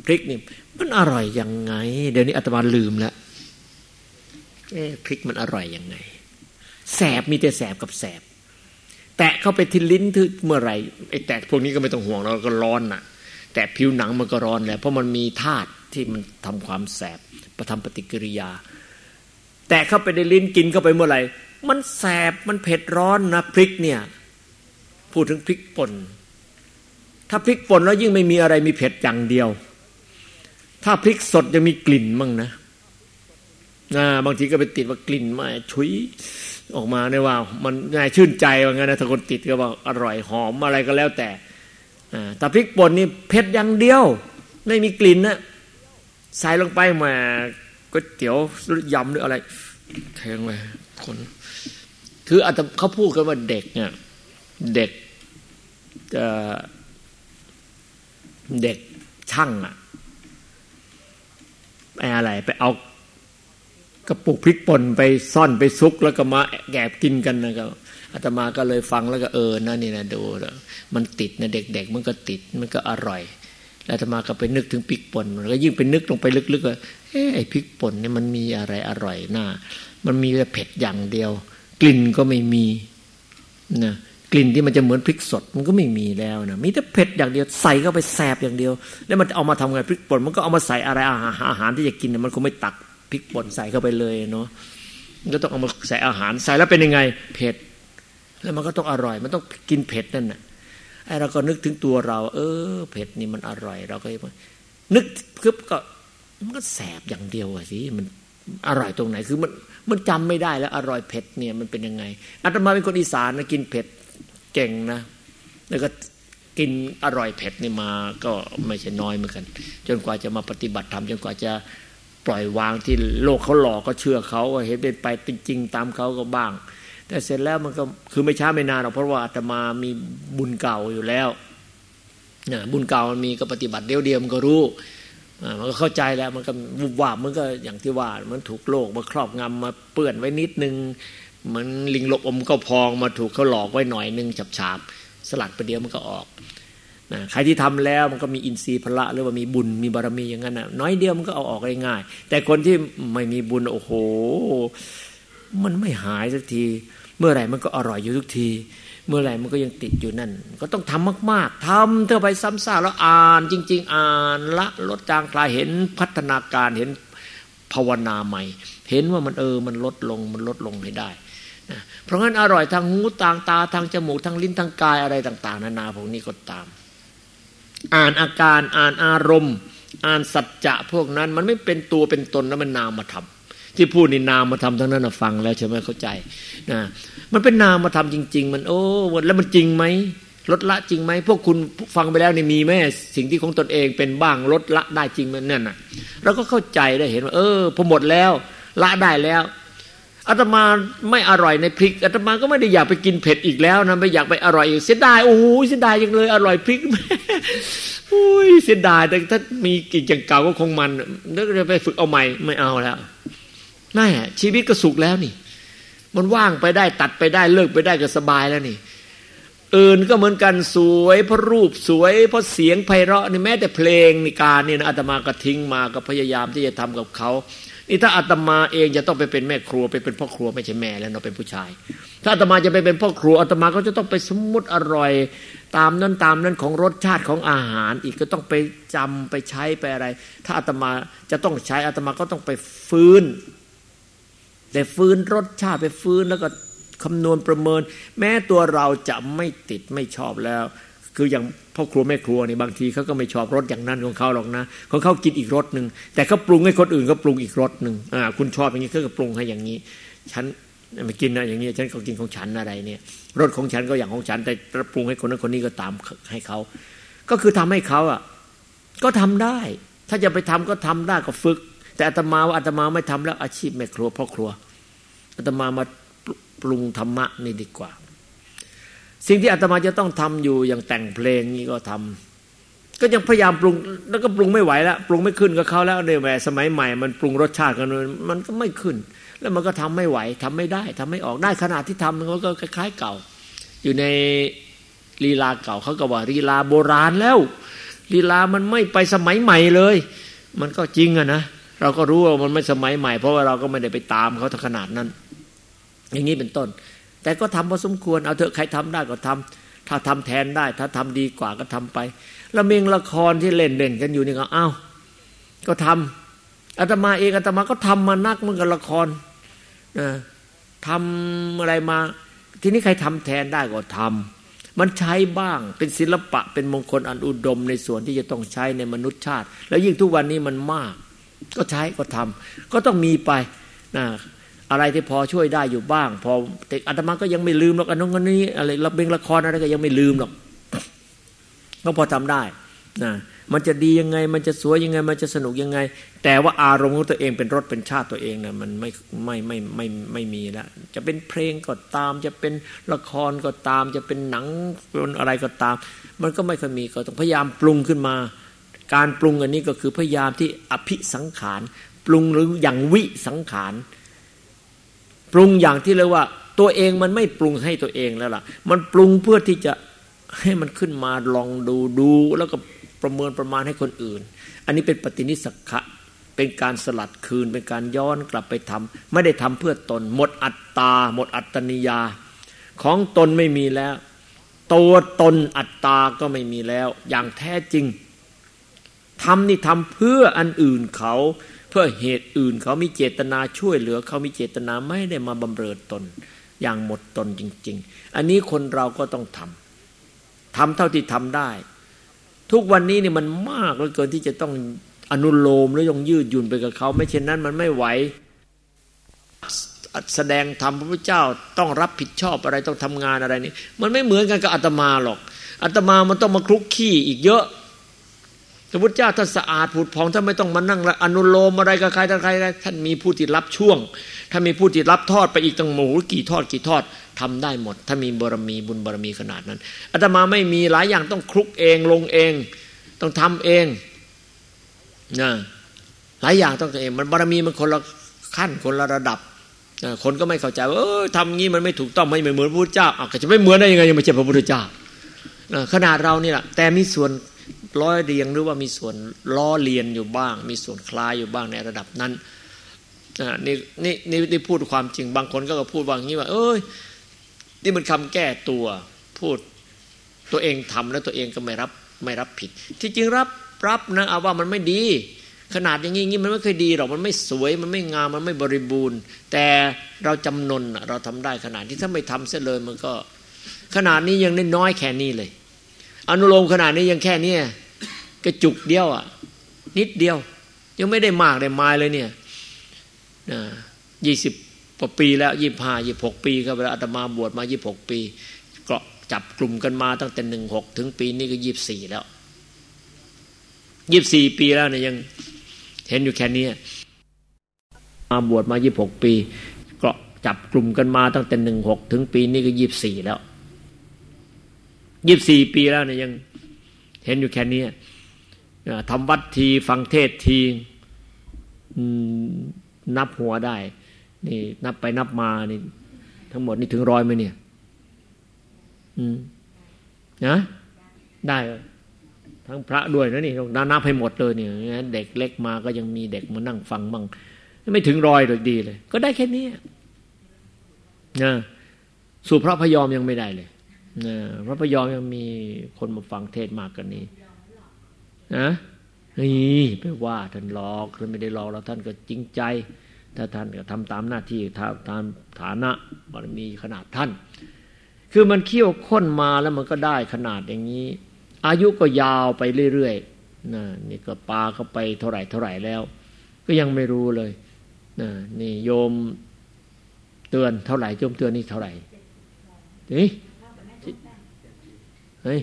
พริกนี่มันอร่อยยังไง เดี๋ยวนี้อาตมาลืมแล้วเอ๊พริกมันอร่อยยังไง แสบมีแต่แสบกับแสบ แตะเข้าไปที่ลิ้นทึเมื่อไหร่ไอ้แตะพวกนี้ก็ไม่ต้องห่วงเราก็ร้อนน่ะ แต่ผิวหนังมันก็ร้อนแหละเพราะมันมีธาตุที่มันทำความแสบประทำปฏิกิริยา แตะเข้าไปในลิ้นกินเข้าไปเมื่อไหร่ มันแสบมันเผ็ดร้อนนะพริกเนี่ยพูดถึงพริกป่น ถ้าพริกป่นแล้วยิ่งไม่มีอะไรมีเผ็ดอย่างเดียว ถ้าพริกสดยังมีกลิ่นมั่งนะนะบางทีก็ไปติดว่ากลิ่นมาชุยออกมาเนี่ยว่า มันง่ายชื่นใจว่างั้นนะถ้าคนติดก็บอกอร่อยหอมอะไรก็แล้วแต่แต่พริกป่นนี่เผ็ดอย่างเดียว ไม่มีกลิ่นนะใส่ลงไปมาก๋วยเตี๋ยวยำหรืออะไรแทงเลยคน คืออาจจะเขาพูดกันว่าเด็กเนี่ยเด็กเด็กช่างอะไปอะไรไปเอากระปุกพริกป่นไปซ่อนไปซุกแล้วก็มาแกบกินกันนะครับอาตมาก็เลยฟังแล้วก็เออนะนี่นะดูมันติดนะเด็ก ๆ มันก็ติดมันก็อร่อย แล้วอาตมาก็ไปนึกถึงพริกป่นแล้วยิ่งไปนึกลงไปลึกๆว่าเอ้ไอ้พริกป่นเนี่ยมันมีอะไรอร่อยน่ามันมีแต่เผ็ดอย่างเดียว กลิ่นก็ไม่มีนะกลิ่นที่มันจะเหมือนพริกสดมันก็ไม่มีแล้วนะมีแต่เผ็ดอย่างเดียวใส่เข้าไปแสบอย่างเดียว แล้วมันเอามาทำไงพริกป่นมันก็เอามาใส่อะไรอาหารอาหารที่จะกินมันคงไม่ตักพริกป่นใส่เข้าไปเลยเนาะก็ต้องเอามาใส่อาหารใส่แล้วเป็นยังไงเผ็ด แล้วมันก็ต้องอร่อย มันต้องกินเผ็ดนั่นน่ะไอ้เราก็นึกถึงตัวเรา เออ เผ็ดนี่มันอร่อย เราก็นึกคือก็มันก็แสบอย่างเดียวอะสิมันอร่อยตรงไหนคือมัน มันจำไม่ได้แล้วอร่อยเผ็ดเนี่ยมันเป็นยังไงอาตมาเป็นคนอีสานนะกินเผ็ดเก่งนะ แล้วก็กินอร่อยเผ็ดนี่มาก็ไม่ใช่น้อยเหมือนกัน จนกว่าจะมาปฏิบัติธรรมจนกว่าจะปล่อยวางที่โลกเขาหลอกก็เชื่อเขาเห็นเป็นไปเป็นจริงตามเขาก็บ้าง แต่เสร็จแล้วมันก็คือไม่ช้าไม่นานหรอกเพราะว่าอาตมามีบุญเก่าอยู่แล้วนะบุญเก่ามันมีก็ปฏิบัติเดียวเดียวมันก็รู้ มันก็เข้าใจแล้วมันก็วุบวาบมันก็อย่างที่ว่ามันถูกโลกมาครอบงำมาเปื้อนไว้นิดนึงมันลิงลบอมก็พองมาถูกเขาหลอกไว้หน่อยนึงฉาบสลัดไปเดียวมันก็ออกนะใครที่ทำแล้วมันก็มีอินทรีย์พละหรือว่ามีบุญมีบารมีอย่างนั้นนะน้อยเดียวมันก็เอาออกง่ายๆแต่คนที่ไม่มีบุญโอ้โห มันไม่หายสักที เมื่อไหร่มันก็อร่อยอยู่ทุกที เมื่อไหร่มันก็ยังติดอยู่นั่น ก็ต้องทำมาก ๆ ทำเท่าไปซ้ำซากแล้วอ่านจริง ๆ อ่านละลดจางคลายเห็นพัฒนาการเห็นภาวนาใหม่ เห็นว่ามันเออมันลดลงมันลดลงให้ได้นะเพราะงั้นอร่อยทางหูทางตาทางจมูกทางลิ้นทางกายอะไรต่าง ๆ นานาพวกนี้ก็ตาม อ่านอาการอ่านอารมณ์ อ่านสัจจะพวกนั้นมันไม่เป็นตัวเป็นตนแล้วมันนามมาทำ ที่พูดนี่นามมาทำทั้งนั้นฟังแล้วใช่ไหมเข้าใจนะมันเป็นนามมาทำจริง ๆ มันโอ้แล้วมันจริงไหมลดละจริงไหมพวกคุณฟังไปแล้วนี่มีแม่สิ่งที่ของตนเองเป็นบ้างลดละได้จริงมันนั่นน่ะเราก็เข้าใจได้เห็นว่า เออพอหมดแล้ว ละได้แล้วอาตมาไม่อร่อยในพริกอาตมาก็ไม่ได้อยากไปกินเผ็ดอีกแล้วนะไม่อยากไปอร่อยอีกเสียดายโอ้โหเสียดายยังเลย อร่อยพริกโอ้ยเสียดายแต่ถ้ามีกินอย่างเก่าก็คงมันแล้วจะไปฝึกเอาใหม่ไม่เอาแล้ว นั่นชีวิตก็สุขแล้วนี่ มันว่างไปได้ตัดไปได้เลิกไปได้ก็สบายแล้วนี่อื่นก็เหมือนกันสวยเพราะรูปสวยเพราะเสียงไพเราะนี่แม้แต่เพลงในการนี่นะอาตมาก็ทิ้งมาก็พยายามที่จะทำกับเขานี่ถ้าอาตมาเองจะต้องไปเป็นแม่ครัวไปเป็นพ่อครัวไม่ใช่แม่แล้วเราเป็นผู้ชาย ถ้าอาตมาจะไปเป็นพ่อครัวอาตมาก็จะต้องไปสมมติอร่อย ตามนั้นตามนั้นของรสชาติของอาหาร อีกก็ต้องไปจำไปใช้ไปอะไร ถ้าอาตมาจะต้องใช้อาตมาก็ต้องไปฟื้น แต่ฟื้นรสชาติไปฟื้นแล้วก็คำนวณประเมิน แม้ตัวเราจะไม่ติดไม่ชอบแล้ว คืออย่างพ่อครัวแม่ครัวนี่บางทีเขาก็ไม่ชอบรสอย่างนั้นของเขาหรอกนะของเขากินอีกรสหนึ่งแต่เขาปรุงให้คนอื่นเขาปรุงอีกรสหนึ่งอ่าคุณชอบอย่างนี้เขาก็ปรุงให้อย่างนี้ ฉันไม่กินนะอย่างนี้ฉันก็กินของฉันอะไรเนี่ยรสของฉันก็อย่างของฉัน แต่ปรุงให้คนนั้นคนนี้ก็ตามให้เขาก็คือทำให้เขาอะก็ทำได้ ถ้าจะไปทำก็ทำได้ก็ฝึก แต่อาตมาว่าอาตมาไม่ทำแล้วอาชีพแม่ครัวพ่อครัวอาตมามาปรุงธรรมะนี่ดีกว่า สิ่งที่อาตมาจะต้องทำอยู่อย่างแต่งเพลงนี่ก็ทำก็ยังพยายามปรุง แล้วก็ปรุงไม่ไหวแล้วปรุงไม่ขึ้นก็เขาแล้วในแหวสมัยใหม่ มันปรุงรสชาติกันมันก็ไม่ขึ้น แล้วมันก็ทำไม่ไหวทำไม่ได้ทำไม่ออกได้ขนาดที่ทำมันก็คล้ายๆเก่า อยู่ในลีลาเก่าเขาก็ว่าลีลาโบราณแล้วลีลามันไม่ไปสมัยใหม่เลย มันก็จริงอะนะ เราก็รู้ว่ามันไม่สมัยใหม่ เพราะว่าเราก็ไม่ได้ไปตามเขาขนาดนั้น อย่างนี้เป็นต้น แต่ก็ทำพอสมควรเอาเถอะใครทำได้ก็ทำถ้าทำแทนได้ ถ้าทำดีกว่าก็ทำไปแล้วเมงละครที่เล่นเล่นกันอยู่นี่ก็เอ้าก็ทำอาตมาเองอาตมาก็ทำมานักเหมือนกับละครนะทำอะไรมา ทีนี้ใครทำแทนได้ก็ทำมันใช้บ้างเป็นศิลปะเป็นมงคลอันอุดมในส่วนที่จะต้องใช้ในมนุษยชาติ แล้วยิ่งทุกวันนี้มันมาก ก็ใช้ก็ทำก็ต้องมีไปนะอะไรที่พอช่วยได้อยู่บ้าง พอแต่อาตมาก็ยังไม่ลืมหรอกอันนั้นอันนี้อะไรรับเบงละครอะไรก็ยังไม่ลืมหรอกก็พอทำได้นะมันจะดียังไง มันจะสวยยังไง มันจะสนุกยังไง แต่ว่าอารมณ์ของตัวเองเป็นรสเป็นชาติตัวเองนะมันไม่ไม่ไม่ไม่ไม่มีแล้วจะเป็นเพลงก็ตาม จะเป็นละครก็ตาม จะเป็นหนังเป็นอะไรก็ตาม มันก็ไม่เคยมีก็ต้องพยายามปรุงขึ้นมา การปรุงอันนี้ก็คือพยายามที่อภิสังขาร ปรุงหรืออย่างวิสังขาร ปรุงอย่างที่เรียกว่า ตัวเองมันไม่ปรุงให้ตัวเองแล้วล่ะ มันปรุงเพื่อที่จะให้มันขึ้นมาลองดูดูแล้วก็ประเมินประมาณให้คนอื่น อันนี้เป็นปฏินิสักะเป็นการสลัดคืน เป็นการย้อนกลับไปทำไม่ได้ทำเพื่อตน หมดอัตตา หมดอัตนิยา ของตนไม่มีแล้ว ตัวตนอัตตาก็ไม่มีแล้ว อย่างแท้จริง ทำนี่ทำเพื่ออันอื่นเขา เพื่อเหตุอื่นเขามีเจตนาช่วยเหลือ เขามีเจตนาไม่ได้มาบำเรอตน อย่างหมดตนจริง ๆ อันนี้คนเราก็ต้องทำทำเท่าที่ทำได้ ทุกวันนี้นี่มันมากเหลือเกินที่จะต้องอนุโลมแล้วยงยืดหยุ่นไปกับเขา ไม่เช่นนั้นมันไม่ไหวแสดงธรรมพระพุทธเจ้าต้องรับผิดชอบอะไรต้องทำงานอะไรนี่มันไม่เหมือนกันกับอาตมาหรอกอาตมามันต้องมาคลุกขี้อีกเยอะ พระพุทธเจ้าท่านสะอาดผุดพองท่านไม่ต้องมานั่งอนุโลมอะไรกับใครใครท่านมีผู้ที่รับช่วงถ้ามีผู้ที่รับทอดไปอีกตั้งหมูกี่ทอดกี่ทอดทำได้หมด ถ้ามีบารมีบุญบารมีขนาดนั้นอาตมาไม่มีหลายอย่างต้องคลุกเองลงเอง ต้องทำเองนะหลายอย่างต้องเองมันบารมีมันคนละขั้นคนละระดับคนก็ไม่เข้าใจว่าเออทำงี้มันไม่ถูกต้องไม่เหมือนพระพุทธเจ้าอะจะไม่เหมือนได้ยังไงยังไม่ใช่พระพุทธเจ้าขนาดเรานี่แหละแต่มีส่วน ร้อยเรียงหรือว่ามีส่วนล้อเลียนอยู่บ้าง มีส่วนคล้ายอยู่บ้างในระดับนั้นนี่นี่นี่นี่พูดความจริงบางคนก็พูดว่างี้ว่า เอ้ยนี่มันคำแก้ตัวพูดตัวเองทำแล้วตัวเองก็ไม่รับไม่รับผิด ที่จริงรับรับนะเอาว่ามันไม่ดี ขนาดอย่างนี้มันไม่เคยดีหรอกมันไม่สวยมันไม่งามมันไม่บริบูรณ์ แต่เราจำนนเราทำได้ขนาดที่ถ้าไม่ทำเสียเลยมันก็ ขนาดนี้ยังน้อยแค่นี้เลย อนุโลมขนาดนี้ยังแค่เนี้ กระจุกเดียวอะ นิดเดียว ยังไม่ได้มากได้มาเลยเนี่ยยี่สิบกว่าปีแล้วยี่ห้ายี่หกปีก็เวลาอาตมาบวชมายี่หกปีก็จับกลุ่มกันมาตั้งแต่หนึ่งหกถึงปีนี้ก็ยี่สี่แล้วยี่สี่ปีแล้วเนี่ยยังเห็นอยู่แค่นี้มาบวชมายี่หกปีก็จับกลุ่มกันมาตั้งแต่หนึ่งหกถึงปีนี้ก็ยี่สี่แล้วยี่บสี่ปีแล้วเนี่ยยังเห็นอยู่แค่นี้ ทำวัดทีฟังเทศทีนับหัวได้ นี่ นับไปนับมานี่ทั้งหมดนี่ถึงร้อยไหมเนี่ยนะได้ ทั้งพระด้วยนะนี่ต้องนับให้หมดเลยเนี่ยเด็กเล็กมาก็ยังมีเด็กมานั่งฟังบ้างไม่ถึงร้อยเลยดีเลย ก็ได้แค่นี้นะสู่พระพยอมยังไม่ได้เลยนะพระพยอมยังมีคนมาฟังเทศมากกว่านี้ นะนี่ไปว่าท่านหลอกท่านไม่ได้หลอกแล้วท่านก็จริงใจ ถ้าท่านก็ทำตามหน้าที่ทำตามฐานะบารมีขนาดท่าน คือมันเคี่ยวข้นมาแล้วมันก็ได้ขนาดอย่างนี้ อายุก็ยาวไปเรื่อยๆนะนี่ก็ปาเข้าไปเท่าไหร่เท่าไหร่แล้ว ก็ยังไม่รู้เลยนะนี่โยมเตือนเท่าไหร่โยมเตือนนี่เท่าไหร่เฮ้ยเฮ้ย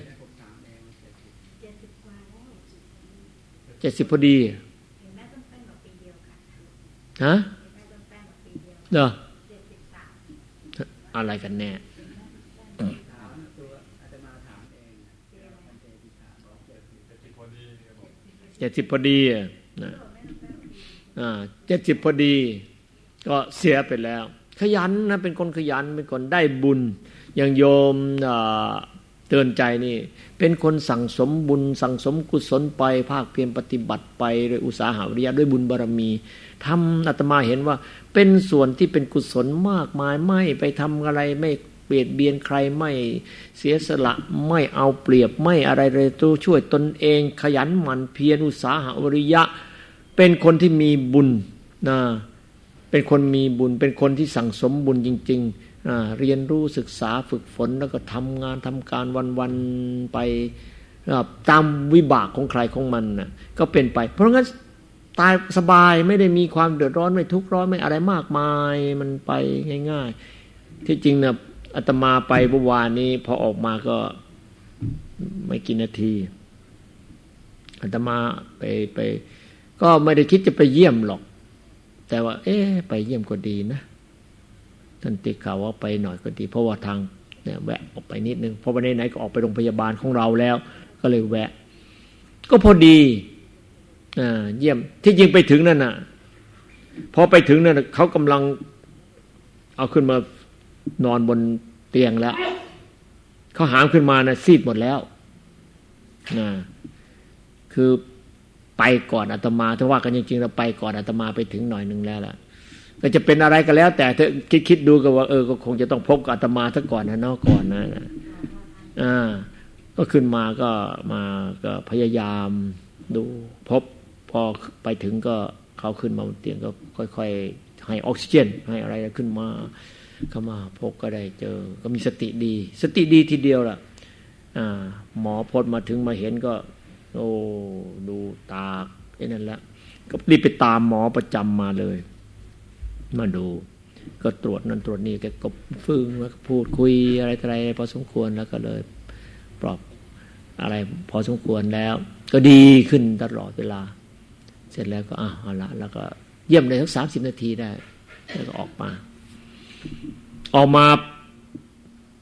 เจ็ดสิบพอดีฮะเนอะอะไรกันแน่เจ็ดสิบพอดีนะเจ็ดสิบพอดี ก็เสียไปแล้ว ขยันนะเป็นคนขยันเป็นคนได้บุญอย่างโยม เตือนใจนี่ เป็นคนสั่งสมบุญ สั่งสมกุศลไป ภาคเพียรปฏิบัติไปโดยอุตสาหะวิริยะด้วยบุญบารรมีทำอาตมาเห็นว่า เป็นส่วนที่เป็นกุศลมากมายไม่ไปทำอะไรไม่เบียดเบียนใครไม่เสียสละไม่เอาเปรียบไม่อะไรเลยตัวช่วยตนเอง ขยันหมั่นเพียรอุตสาหะวิริยะ เป็นคนที่มีบุญนะเป็นคนมีบุญ เป็นคนที่สั่งสมบุญจริง ๆ เรียนรู้ศึกษาฝึกฝนแล้วก็ทำงานทำการวันๆไปตามวิบากของใครของมันนะก็เป็นไป เพราะงั้นตายสบายไม่ได้มีความเดือดร้อนไม่ทุกข์ร้อนไม่อะไรมากมายมันไปง่าย ๆ ที่จริงนะอาตมาไปเมื่อวานนี้พอออกมาก็ไม่กี่นาทีอาตมาไปไป ก็ไม่ได้คิดจะไปเยี่ยมหรอก แต่ว่า เอ๊ไปเยี่ยมก็ดีนะ ท่านติข่าวว่าไปหน่อยก็ดี เพราะว่าทางเนี่ยแวะออกไปนิดนึงเพราะวันไหนก็ออกไปโรงพยาบาลของเราแล้ว ก็เลยแวะ ก็พอดีอ่าเยี่ยมที่จริงไปถึงนั่นน่ะพอไปถึงนั่นเขากำลัง เอาขึ้นมานอนบนเตียงแล้วเขาหามขึ้นมานะซีดหมดแล้วนะคือไปก่อนอาตมาถ้าว่ากันจริงๆเราไปก่อนอาตมาไปถึงหน่อยหนึ่งแล้วล่ะ ก็จะเป็นอะไรก็แล้ว แต่เธอคิดคิดดูก็ว่าเออก็คงจะต้องพบกับอาตมาซะก่อนนะนาะก่อนนะอ่าก็ขึ้นมาก็มาก็พยายามดูพบพอไปถึงก็เขาขึ้นมาบนเตียงก็ค่อย ๆ ให้ออกซิเจน ให้อะไรขึ้นมาเข้ามาพบก็ได้เจอ ก็มีสติดี สติดีทีเดียวล่ะหมอพดมาถึงมาเห็นก็ โอ้ดูตาไอ้นั่นแหละก็รีบไปตามหมอประจำมาเลย มาดู ก็ตรวจนั่นตรวจนี่แกก็ฟึ่งแล้วพูดคุยอะไรอะไรพอสมควรแล้วก็เลยปรับอะไรพอสมควรแล้ว ก็ดีขึ้นตลอดเวลา เสร็จแล้วก็อะเอาละแล้วก็เยี่ยมเลยสักสามสิบนาทีได้ แล้วก็ออกมา ออกมา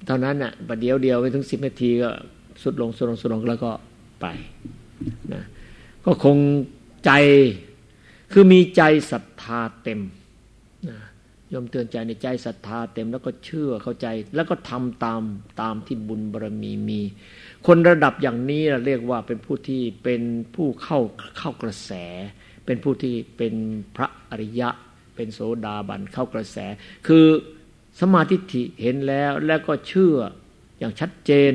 เท่านั้นน่ะประเดี๋ยวเดียวไปถึงสิบนาทีก็สุดลงสุดลงสุดลงแล้วก็ไปนะก็คงใจคือมีใจศรัทธาเต็ม ยมเตือนใจในใจศรัทธาเต็มแล้วก็เชื่อเข้าใจ แล้วก็ทำตามตามที่บุญบารมีมี คนระดับอย่างนี้เราเรียกว่าเป็นผู้ที่เป็นผู้เข้าเข้ากระแส เป็นผู้ที่เป็นพระอริยะ เป็นโสดาบันเข้ากระแส คือสมาธิิเห็นแล้วแล้วก็เชื่ออย่างชัดเจน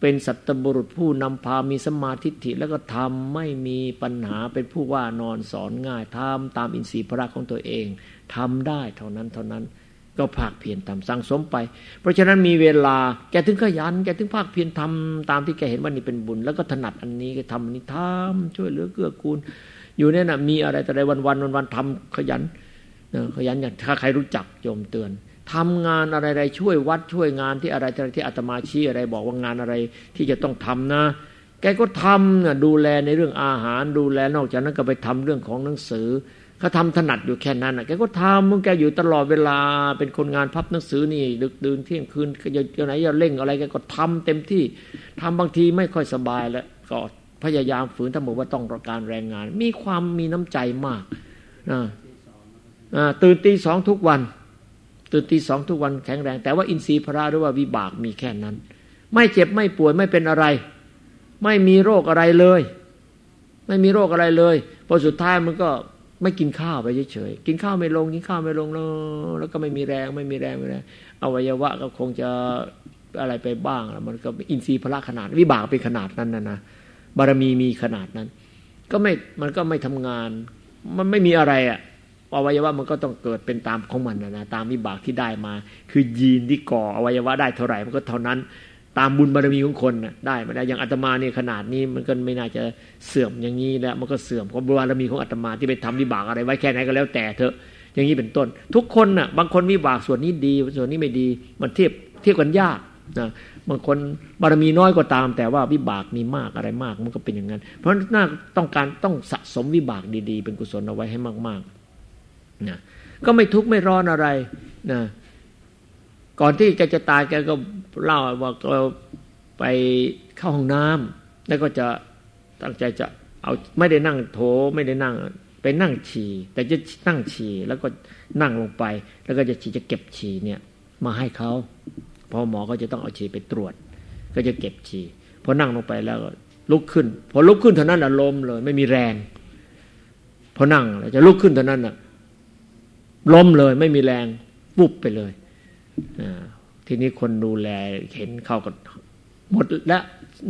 เป็นสัตบุรุษผู้นำพามีสมาธิิแล้วก็ทำไม่มีปัญหาเป็นผู้ว่านอนสอนง่ายทำตามอินทรีย์พระของตัวเอง ทำได้เท่านั้นเท่านั้นก็ภาคเพียรทำสั่งสมไป เพราะฉะนั้นมีเวลาแกถึงขยันแกถึงภาคเพียรทำตามที่แกเห็นว่านี่เป็นบุญ แล้วก็ถนัดอันนี้ก็ทำอันนี้ทำช่วยเหลือเกื้อกูล อยู่เนี่ยนะมีอะไรแต่ใดวันวันวันวันทำขยันขยันอย่างถ้าใครรู้จักโยมเตือนทำงานอะไรๆช่วยวัดช่วยงานที่อะไรที่อาตมาชี้อะไรบอกว่างานอะไรที่จะต้องทำนะ แกก็ทำนะดูแลในเรื่องอาหารดูแลนอกจากนั้นก็ไปทำเรื่องของหนังสือ เขาทำถนัดอยู่แค่นั้นนะแกก็ทำมึงแกอยู่ตลอดเวลาเป็นคนงานพับหนังสือนี่ ดึกดื่นเที่ยงคืนจะไหนจะเร่งอะไรแกก็ทำเต็มที่ทำบางทีไม่ค่อยสบายแล้วก็พยายามฝืนถ้าบอกว่าต้องการแรงงาน มีความมีน้ำใจมากนะตื่นตีสองทุกวัน ตื่นตีสองทุกวันแข็งแรง แต่ว่าอินทรีย์พระหรือว่าวิบากมีแค่นั้น ไม่เจ็บไม่ป่วยไม่เป็นอะไร ไม่มีโรคอะไรเลย ไม่มีโรคอะไรเลยพอสุดท้ายมันก็ ไม่กินข้าวไปเฉยๆกินข้าวไม่ลงกินข้าวไม่ลงแล้วแล้วก็ไม่มีแรงไม่มีแรงไม่แรงอวัยวะก็คงจะอะไรไปบ้างแล้วมันก็อินทรีย์พละขนาด วิบากเป็นขนาดนั้นนะนะบารมีมีขนาดนั้น ก็ไม่มันก็ไม่ทำงาน มันไม่มีอะไรอะอวัยวะมันก็ต้องเกิดเป็นตามของมันนะนะตามวิบากที่ได้มา คือยีนที่ก่ออวัยวะได้เท่าไหร่มันก็เท่านั้น ตามบุญบารมีของคนนะได้มาได้อย่างอาตมาเนี่ยขนาดนี้มันก็ไม่น่าจะเสื่อมอย่างนี้แล้วมันก็เสื่อมเพราะบารมีของอาตมาที่ไปทำวิบากอะไรไว้แค่ไหนก็แล้วแต่เถอะ อย่างนี้เป็นต้น ทุกคนนะ่ะบางคนวิบากส่วนนี้ดีส่วนนี้ไม่ดีมันเทียบเทียบกันยากนะบางคนบารมีน้อยก็ตาม แต่ว่าวิบากมีมากอะไรมากมันก็เป็นอย่างนั้น เพราะน่าต้องการต้องสะสมวิบากดีๆ เป็นกุศลเอาไว้ให้มากๆนะก็ไม่ทุกข์ไม่ร้อนอะไรนะก่อนที่แกจะตายแกก็ เล่าว่าเราไปเข้าห้องน้ำแล้วก็จะตั้งใจจะเอาไม่ได้นั่งโถไม่ได้นั่งไปนั่งฉี่แต่จะนั่งฉี่แล้วก็นั่งลงไป แล้วก็จะฉี่จะเก็บฉี่เนี่ย มาให้เขาพอหมอก็จะต้องเอาฉี่ไปตรวจ ก็จะเก็บฉี่พอนั่งลงไปแล้วลุกขึ้น พอลุกขึ้นเท่านั้นอะล้มเลย ไม่มีแรง พอนั่งจะลุกขึ้นเท่านั้นอะล้มเลย ไม่มีแรงปุ๊บไปเลยอ ทีนี้คนดูแลเห็นเข้าก็หมดล้ว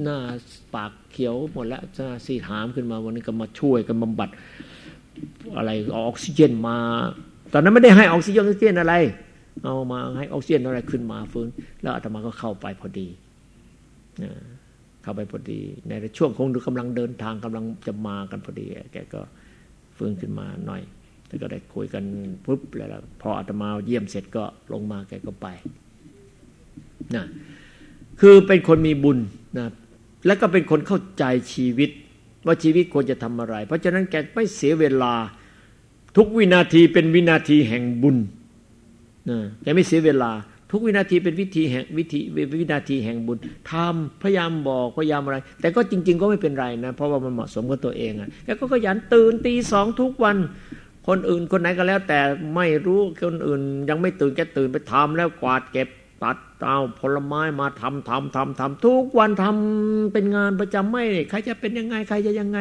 หน้าปากเขียวหมดล้วหน้าซีถามขึ้นมาวันนี้ก็มาช่วยกันบำบัด อะไรออกซิเจนมา ตอนนั้นไม่ได้ให้ออกซิเจนออกซิเจนอะไร เอามาให้ออกซิเจนอะไรขึ้นมาฟื้น แล้วอาตมาก็เข้าไปพอดีเข้าไปพอดี ในช่วงคงดูกำลังเดินทางกำลังจะมากันพอดีแกก็ฟื้นขึ้นมาหน่อยแล้วก็ได้คุยกันปุ๊บแล้วพออาตมาเยี่ยมเสร็จก็ลงมาแกก็ไป นะคือเป็นคนมีบุญนะและก็เป็นคนเข้าใจชีวิต ว่าชีวิตควรจะทำอะไร เพราะฉะนั้นแกไม่เสียเวลา ทุกวินาทีเป็นวินาทีแห่งบุญนะแกไม่เสียเวลา ทุกวินาทีเป็นวิธีแห่งวิธีวินาทีแห่งบุญทำพยายามบอกพยายามอะไร แต่ก็จริง ๆ ก็ไม่เป็นไรนะ เพราะว่ามันเหมาะสมกับตัวเองอะแกก็ขยันตื่นตีสองทุกวันคนอื่นคนไหนก็แล้วแต่ไม่รู้คนอื่นยังไม่ตื่นแกตื่นไปทำแล้วกวาดเก็บ ตัดเอาผลไม้มาทำทำทำทำทุกวันทำเป็นงานประจำไม่ใครจะเป็นยังไงใครจะยังไง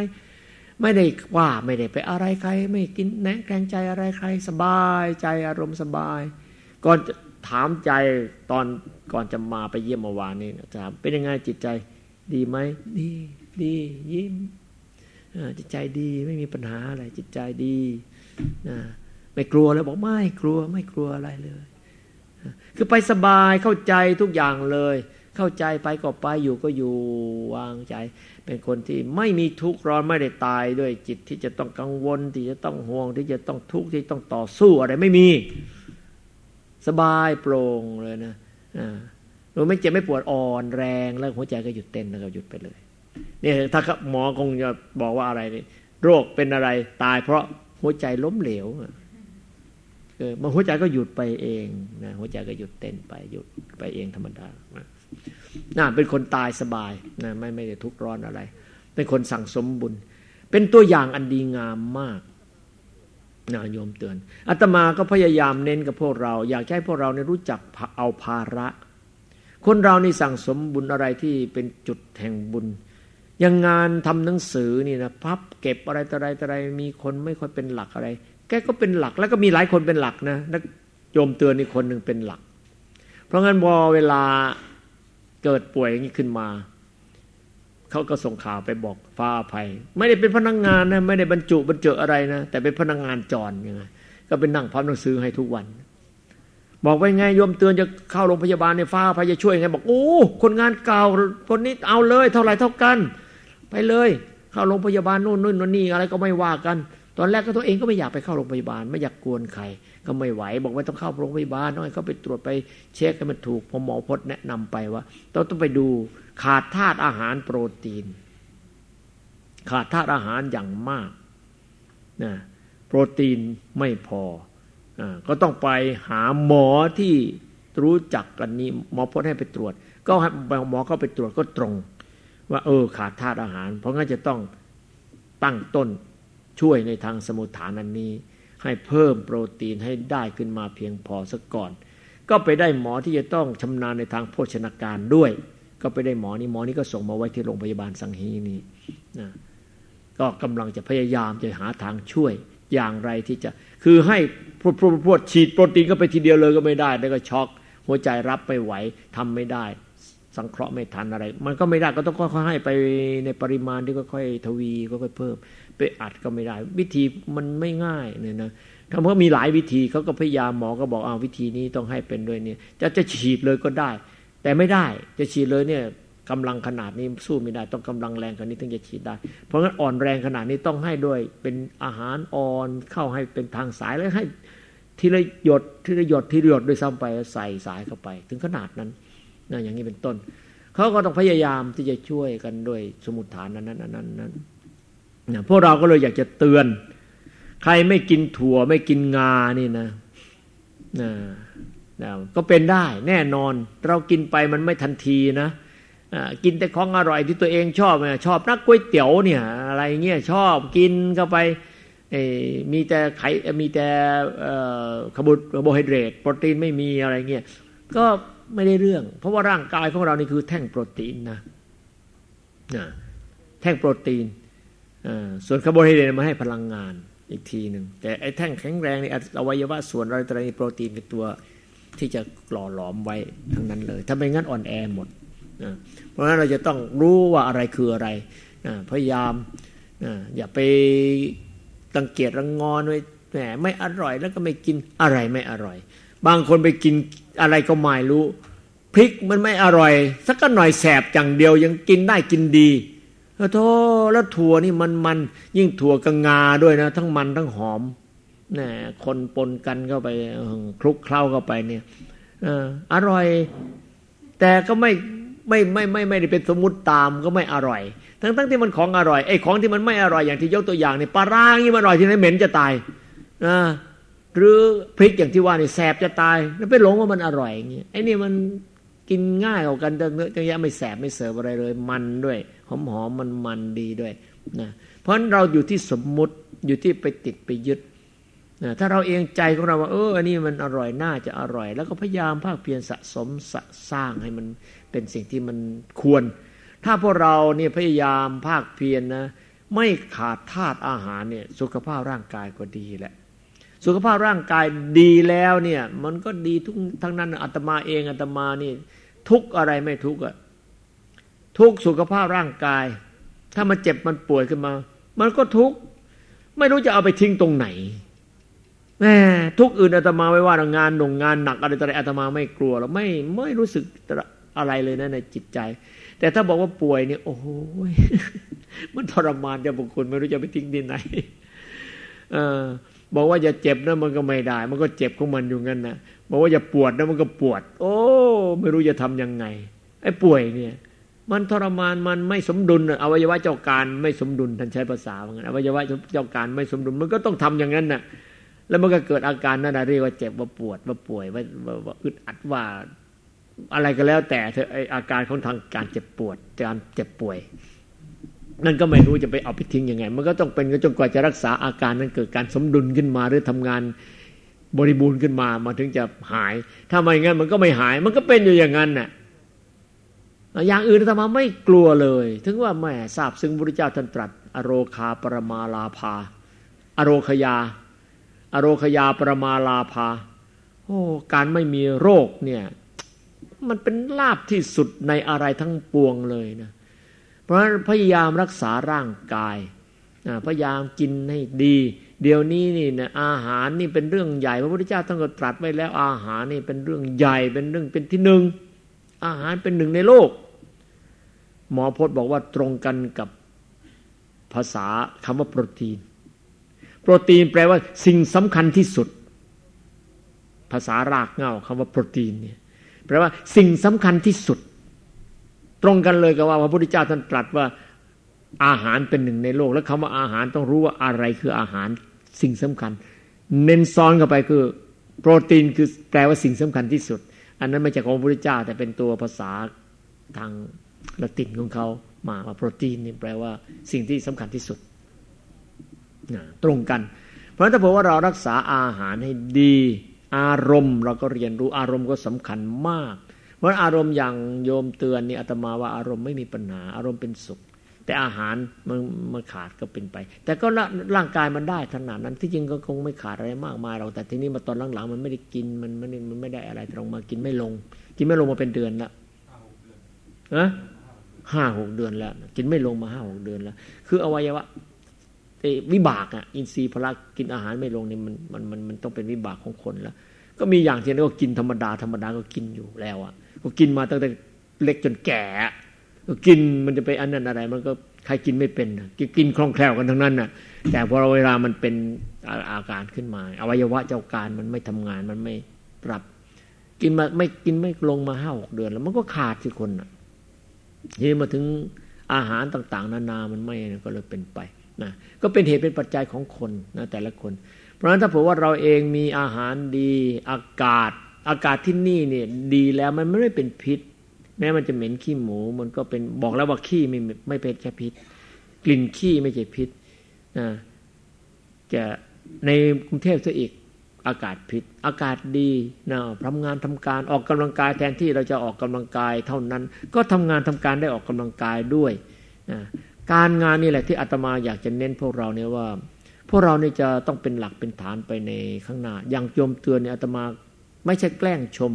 ไม่ได้ว่าไม่ได้ไปอะไรใคร ไม่กินแหนแกงใจอะไรใคร สบายใจอารมณ์สบาย ก่อนจะถามใจตอนก่อนจะมาไปเยี่ยมเมื่อวานนี้ถามเป็นยังไงจิตใจ ดีไหมดีดียิ้มจิตใจดีไม่มีปัญหาอะไรจิตใจดีนะไม่กลัวแล้วบอกไม่กลัวไม่กลัวอะไรเลย คือไปสบายเข้าใจทุกอย่างเลย เข้าใจไปก็ไปอยู่ก็อยู่วางใจ เป็นคนที่ไม่มีทุกข์ร้อนไม่ได้ตายด้วยจิตที่จะต้องกังวลที่จะต้องห่วงที่จะต้องทุกข์ที่ต้องต่อสู้อะไรไม่มี สบายโปร่งเลยนะอ่าเราไม่เจ็บไม่ปวดอ่อนแรงแล้วหัวใจก็หยุดเต้นแล้วก็หยุดไปเลยเนี่ยถ้าหมอคงจะบอกว่าอะไรนี่โรคเป็นอะไรตายเพราะหัวใจล้มเหลว มันหัวใจก็หยุดไปเองนะหัวใจก็หยุดเต้นไปหยุดไปเองธรรมดาน่าเป็นคนตายสบายนะไม่ไม่ได้ทุกข์ร้อนอะไร เป็นคนสั่งสมบุญ เป็นตัวอย่างอันดีงามมากนะโยมเตือนอาตมาก็พยายามเน้นกับพวกเรา อยากให้พวกเราเนี่ยรู้จักเอาภาระ คนเรานี่สั่งสมบุญอะไรที่เป็นจุดแห่งบุญอย่างงานทำหนังสือนี่นะพับเก็บอะไรต่ออะไรต่ออะไรมีคนไม่ค่อยเป็นหลักอะไร กก็เป็นหลัก แล้วก็มีหลายคนเป็นหลักนะนักโยมเตือนอีกคนหนึ่งเป็นหลัก เพราะงั้นพอเวลาเกิดป่วยอย่างนี้ขึ้นมาเขาก็ส่งข่าวไปบอกฟ้าภัย ไม่ได้เป็นพนักงงานนะไม่ได้บรรจุบรรเจออะไรนะแต่เป็นพนักงงานจรยังไงก็เป็นนั่งพับหนังสือให้ทุกวัน บอกไว้ไงโยมเตือนจะเข้าโรงพยาบาลในฟ้าภัยจะช่วยไงบอกโอ้คนงานเก่าคนนี้เอาเลย เท่าไหร่เท่ากัน ไปเลย เข้าโรงพยาบาลนู่นนู่นนี่อะไรก็ไม่ว่ากัน ตอนแรกก็ตัวเองก็ไม่อยากไปเข้าโรงพยาบาล ไม่อยากกวนใคร ก็ไม่ไหว บอกว่าต้องเข้าโรงพยาบาลน้อยเขาไปตรวจไปเช็คให้มันถูกพอหมอพจน์แนะนำไปว่าต้องต้องไปดูขาดธาตุอาหารโปรตีน ขาดธาตุอาหารอย่างมากนะโปรตีนไม่พออก็ต้องไปหาหมอที่รู้จักกันนี้หมอพจน์ให้ไปตรวจ ก็ให้หมอเข้าไปตรวจก็ตรง ว่า เออ ขาดธาตุอาหาร เพราะงั้นจะต้องตั้งต้น ช่วยในทางสมุทฐานอันนี้ ให้เพิ่มโปรตีนให้ได้ขึ้นมาเพียงพอสักก่อน ก็ไปได้หมอที่จะต้องชำนาญในทางโภชนาการด้วย ก็ไปได้หมอนี้หมอนี้ก็ส่งมาไว้ที่โรงพยาบาลสังฮีนี้นะก็กำลังจะพยายามจะหาทางช่วยอย่างไรที่จะ คือให้พรวดพรวดฉีดโปรตีนก็ไปทีเดียวเลยก็ไม่ได้แล้วก็ช็อกหัวใจรับไม่ไหวทำไม่ได้ สังเคราะห์ไม่ทันอะไร มันก็ไม่ได้ก็ต้องค่อยๆให้ไปในปริมาณที่ค่อยๆทวีก็ค่อยเพิ่ม ไปอัดก็ไม่ได้ วิธีมันไม่ง่ายเนี่ยนะถ้าเพรามีหลายวิธีเขาก็พยายามหมอก็บอกเอาวิธีนี้ต้องให้เป็นด้วยเนี่ย จะจะฉีดเลยก็ได้ แต่ไม่ได้จะฉีดเลยเนี่ยกำลังขนาดนี้สู้ไม่ได้ ต้องกำลังแรงขนาดนี้ถึงจะฉีดได้ เพราะงั้นอ่อนแรงขนาดนี้ต้องให้ด้วยเป็นอาหารอ่อนเข้าให้เป็นทางสายแล้วให้ทีละหยดทีละหยดทีละหยดด้วยซ้ำไปใส่สายเข้าไป ถึงขนาดนั้น นะอย่างนี้เป็นต้น เขาก็ต้องพยายามที่จะช่วยกันด้วยสมุดฐานนั้นนั้นนั้นนั้นนะพวกเราก็เลยอยากจะเตือน ใครไม่กินถั่วไม่กินงานี่นะนะนะก็เป็นได้แน่นอน เรากินไปมันไม่ทันทีนะกินแต่ของอร่อยที่ตัวเองชอบชอบนักก๋วยเตี๋ยวเนี่ย อะไรเงี้ยชอบกินเข้าไปมีแต่ไขมีแต่คาร์โบไฮเดรตโปรตีนไม่มีอะไรเงี้ยก็ ไม่ได้เรื่อง เพราะว่าร่างกายของเรานี่คือแท่งโปรตีนนะนะแท่งโปรตีนส่วนคาร์โบไฮเดรตมาให้พลังงานอีกทีหนึ่งแต่ไอ้แท่งแข็งแรงนี่อวัยวะส่วนอะไรต่างๆโปรตีนเป็นตัวที่จะหล่อหลอมไว้ทั้งนั้นเลย ถ้าไม่งั้นอ่อนแอหมดนะเพราะฉะนั้นเราจะต้องรู้ว่าอะไรคืออะไรพยายามนะอย่าไปตังเกียจรังงอนไว้แหมไม่อร่อยแล้วก็ไม่กินอะไรไม่อร่อย บางคนไปกิน อะไรก็ไม่รู้พริกมันไม่อร่อย สักหน่อยแสบจังเดียวยังกินได้กินดีโธ่แล้วถั่วนี่มันมันยิ่งถั่วกังงาด้วยนะ ทั้งมันทั้งหอมนี่คนปนกันเข้าไปคลุกเคล้าเข้าไปเนี่ยอร่อย แต่ก็ไม่ไม่ไม่ไม่ไม่ได้เป็นสมมติตามก็ไม่อร่อย ทั้งทั้งที่มันของอร่อยไอ้ของที่มันไม่อร่อยอย่างที่ยกตัวอย่างเนี่ยปลาร่างนี่มันอร่อยที่ไหนเหม็นจะตายนะ หรือพริกอย่างที่ว่านี่แสบจะตายแล้วไปหลงว่ามันอร่อยอย่างเงี้ยไอ้นี่มันกินง่ายกว่ากันจะจะยะไม่แสบไม่เสิร์ฟอะไรเลย มันด้วยหอมหอมมันมันดีด้วยนะเพราะเราอยู่ที่สมมุติอยู่ที่ไปติดไปยึดนะถ้าเราเองใจของเราว่าเอออันนี้มันอร่อยน่าจะอร่อย แล้วก็พยายามภาคเพียรสะสมสะสร้างให้มันเป็นสิ่งที่มันควร ถ้าพวกเราเนี่ยพยายามภาคเพียรนนะไม่ขาดธาตุอาหารเนี่ยสุขภาพร่างกายก็ดีแหละ สุขภาพร่างกายดีแล้วเนี่ย มันก็ดีทุกทั้งนั้นอาตมาเองอาตมานี่ ทุกอะไรไม่ทุกอะทุกสุขภาพร่างกาย ถ้ามันเจ็บมันป่วยขึ้นมา มันก็ทุกไม่รู้จะเอาไปทิ้งตรงไหนแม่ทุกอื่นอาตมาไม่ว่างานหนุ่งงานหนักอะไรต่ออะไรอาตมาไม่กลัวเราไม่ไม่รู้สึกอะไรเลยนะในจิตใจ แต่ถ้าบอกว่าป่วยเนี่ย โอ้โหมันทรมานจะบุคคลไม่รู้จะไปทิ้งที่ไหน เออ บอกว่าอย่าเจ็บนะมันก็ไม่ได้ มันก็เจ็บของมันอยู่งั้นนะบอกว่าอย่าปวดนะมันก็ปวด โอ้ ไม่รู้จะทํำยังไงไอ้ป่วยเนี่ย มันทรมานมันไม่สมดุลอวัยวะเจ้าการไม่สมดุลท่านใช้ภาษาว่างั้นอวัยวะเจ้าการไม่สมดุล มันก็ต้องทำอย่างนั้นน่ะแล้วมันก็เกิดอาการนั่นนะเรียกว่าเจ็บว่าปวดว่าป่วยว่าว่าอึดอัดว่าอะไรก็แล้วแต่เธอไออาการของทางการเจ็บปวดการเจ็บป่วย นั่นก็ไม่รู้จะไปเอาไปทิ้งยังไง มันก็ต้องเป็นก็จนกว่าจะรักษาอาการนั้นเกิดการสมดุลขึ้นมาหรือทำงานบริบูรณ์ขึ้นมามาถึงจะหาย ถ้าไม่งั้นมันก็ไม่หาย มันก็เป็นอยู่อย่างนั้นน่ะอย่างอื่นธรรมาไม่กลัวเลย ถึงว่าแม่ทราบซึ่งพระเจ้าท่านตรัส อโรคาปรมาลาภา อโรคยา อโรคยาปรมาลาภาโอ้การไม่มีโรคเนี่ย มันเป็นลาบที่สุดในอะไรทั้งปวงเลยนะ ราะราะฉะนั้นพยายามรักษาร่างกายพยายามกินให้ดี เดี๋ยวนี้นี่นะอาหารนี่เป็นเรื่องใหญ่ พระพุทธเจ้าท่านก็ตรัสไว้แล้ว อาหารนี่เป็นเรื่องใหญ่เป็นเรื่องเป็นที่หนึ่งอาหารเป็นหนึ่งในโลก หมอพจน์บอกว่าตรงกันกับภาษาคำว่าโปรตีน โปรตีนแปลว่าสิ่งสำคัญที่สุด ภาษารากเงาคำว่าโปรตีนเนี่ยแปลว่าสิ่งสำคัญที่สุด ตรงกันเลยกับว่าพระพุทธเจ้าท่านตรัสว่าอาหารเป็นหนึ่งในโลก แล้วคำว่าอาหารต้องรู้ว่าอะไรคืออาหารสิ่งสำคัญ เน้นซ้อนเข้าไปคือโปรตีนคือแปลว่าสิ่งสำคัญที่สุด อันนั้นไม่ใช่ของพระพุทธเจ้า แต่เป็นตัวภาษาทางละตินของเขามาว่าโปรตีนนี่แปลว่าสิ่งที่สำคัญที่สุดตรงกัน เพราะฉะนั้นถ้าเผื่อว่าเรารักษาอาหารให้ดี อารมณ์เราก็เรียนรู้อารมณ์ก็สำคัญมาก ราะอารมณ์อย่างโยมเตือนนี่อาตมาว่าอารมณ์ไม่มีปัญหา อารมณ์เป็นสุข แต่อาหารมันมันขาดก็เป็นไป แต่ก็ร่างกายมันได้ขนาดนั้นที่จริงก็คงไม่ขาดอะไรมากมายเราแต่ทีนี้มาตอนหลังๆมันไม่ได้กินมันมันมันไม่ได้อะไรตรงมากินไม่ลง กินไม่ลงมาเป็นเดือนละนะห้าหกเดือนแล้ว กินไม่ลงมาห้าหกเดือนแล้ว คืออวัยวะวิบากอะ อินทรีย์พละกินอาหารไม่ลงนี่มันมันมันมันต้องเป็นวิบากของคนแล้ว ก็มีอย่างที่เรียกว่ากินธรรมดาธรรมดาก็กินอยู่แล้วอะ ก็กินมาตั้งแต่เล็กจนแก่ก็กินมันจะไปอันนั้นอะไร มันก็ใครกินไม่เป็นกินคล่องแคล่วกันทั้งนั้นน่ะ แต่พอเวลามันเป็นอาการขึ้นมา อวัยวะเจ้าการมันไม่ทำงานมันไม่ปรับ กินมาไม่กินไม่ลงมาห้าหกเดือน แล้วมันก็ขาดที่คนอะทีนี้มาถึงอาหารต่างๆ นานามันไม่ก็เลยเป็นไปนะก็เป็นเหตุเป็นปัจจัยของคนนะแต่ละคน เพราะฉะนั้นถ้าเผื่อว่าเราเองมีอาหารดีอากาศ อากาศที่นี่เนี่ยดีแล้วมันไม่ได้เป็นพิษ แม้มันจะเหม็นขี้หมู มันก็เป็นบอกแล้วว่าขี้ไม่ไม่เป็นแค่พิษ กลิ่นขี้ไม่ใช่พิษนะจะในกรุงเทพซะอีกอากาศผิดอากาศดีนะทำงานทำการออกกำลังกายแทนที่เราจะออกกำลังกายเท่านั้น ก็ทำงานทำการได้ออกกำลังกายด้วยนะการงานนี่แหละที่อาตมาอยากจะเน้นพวกเราเนี่ยว่า พวกเราเนี่ยจะต้องเป็นหลักเป็นฐานไปในข้างหน้า อย่างโยมเตือนเนี่ยอาตมา ไม่ใช่แกล้งชม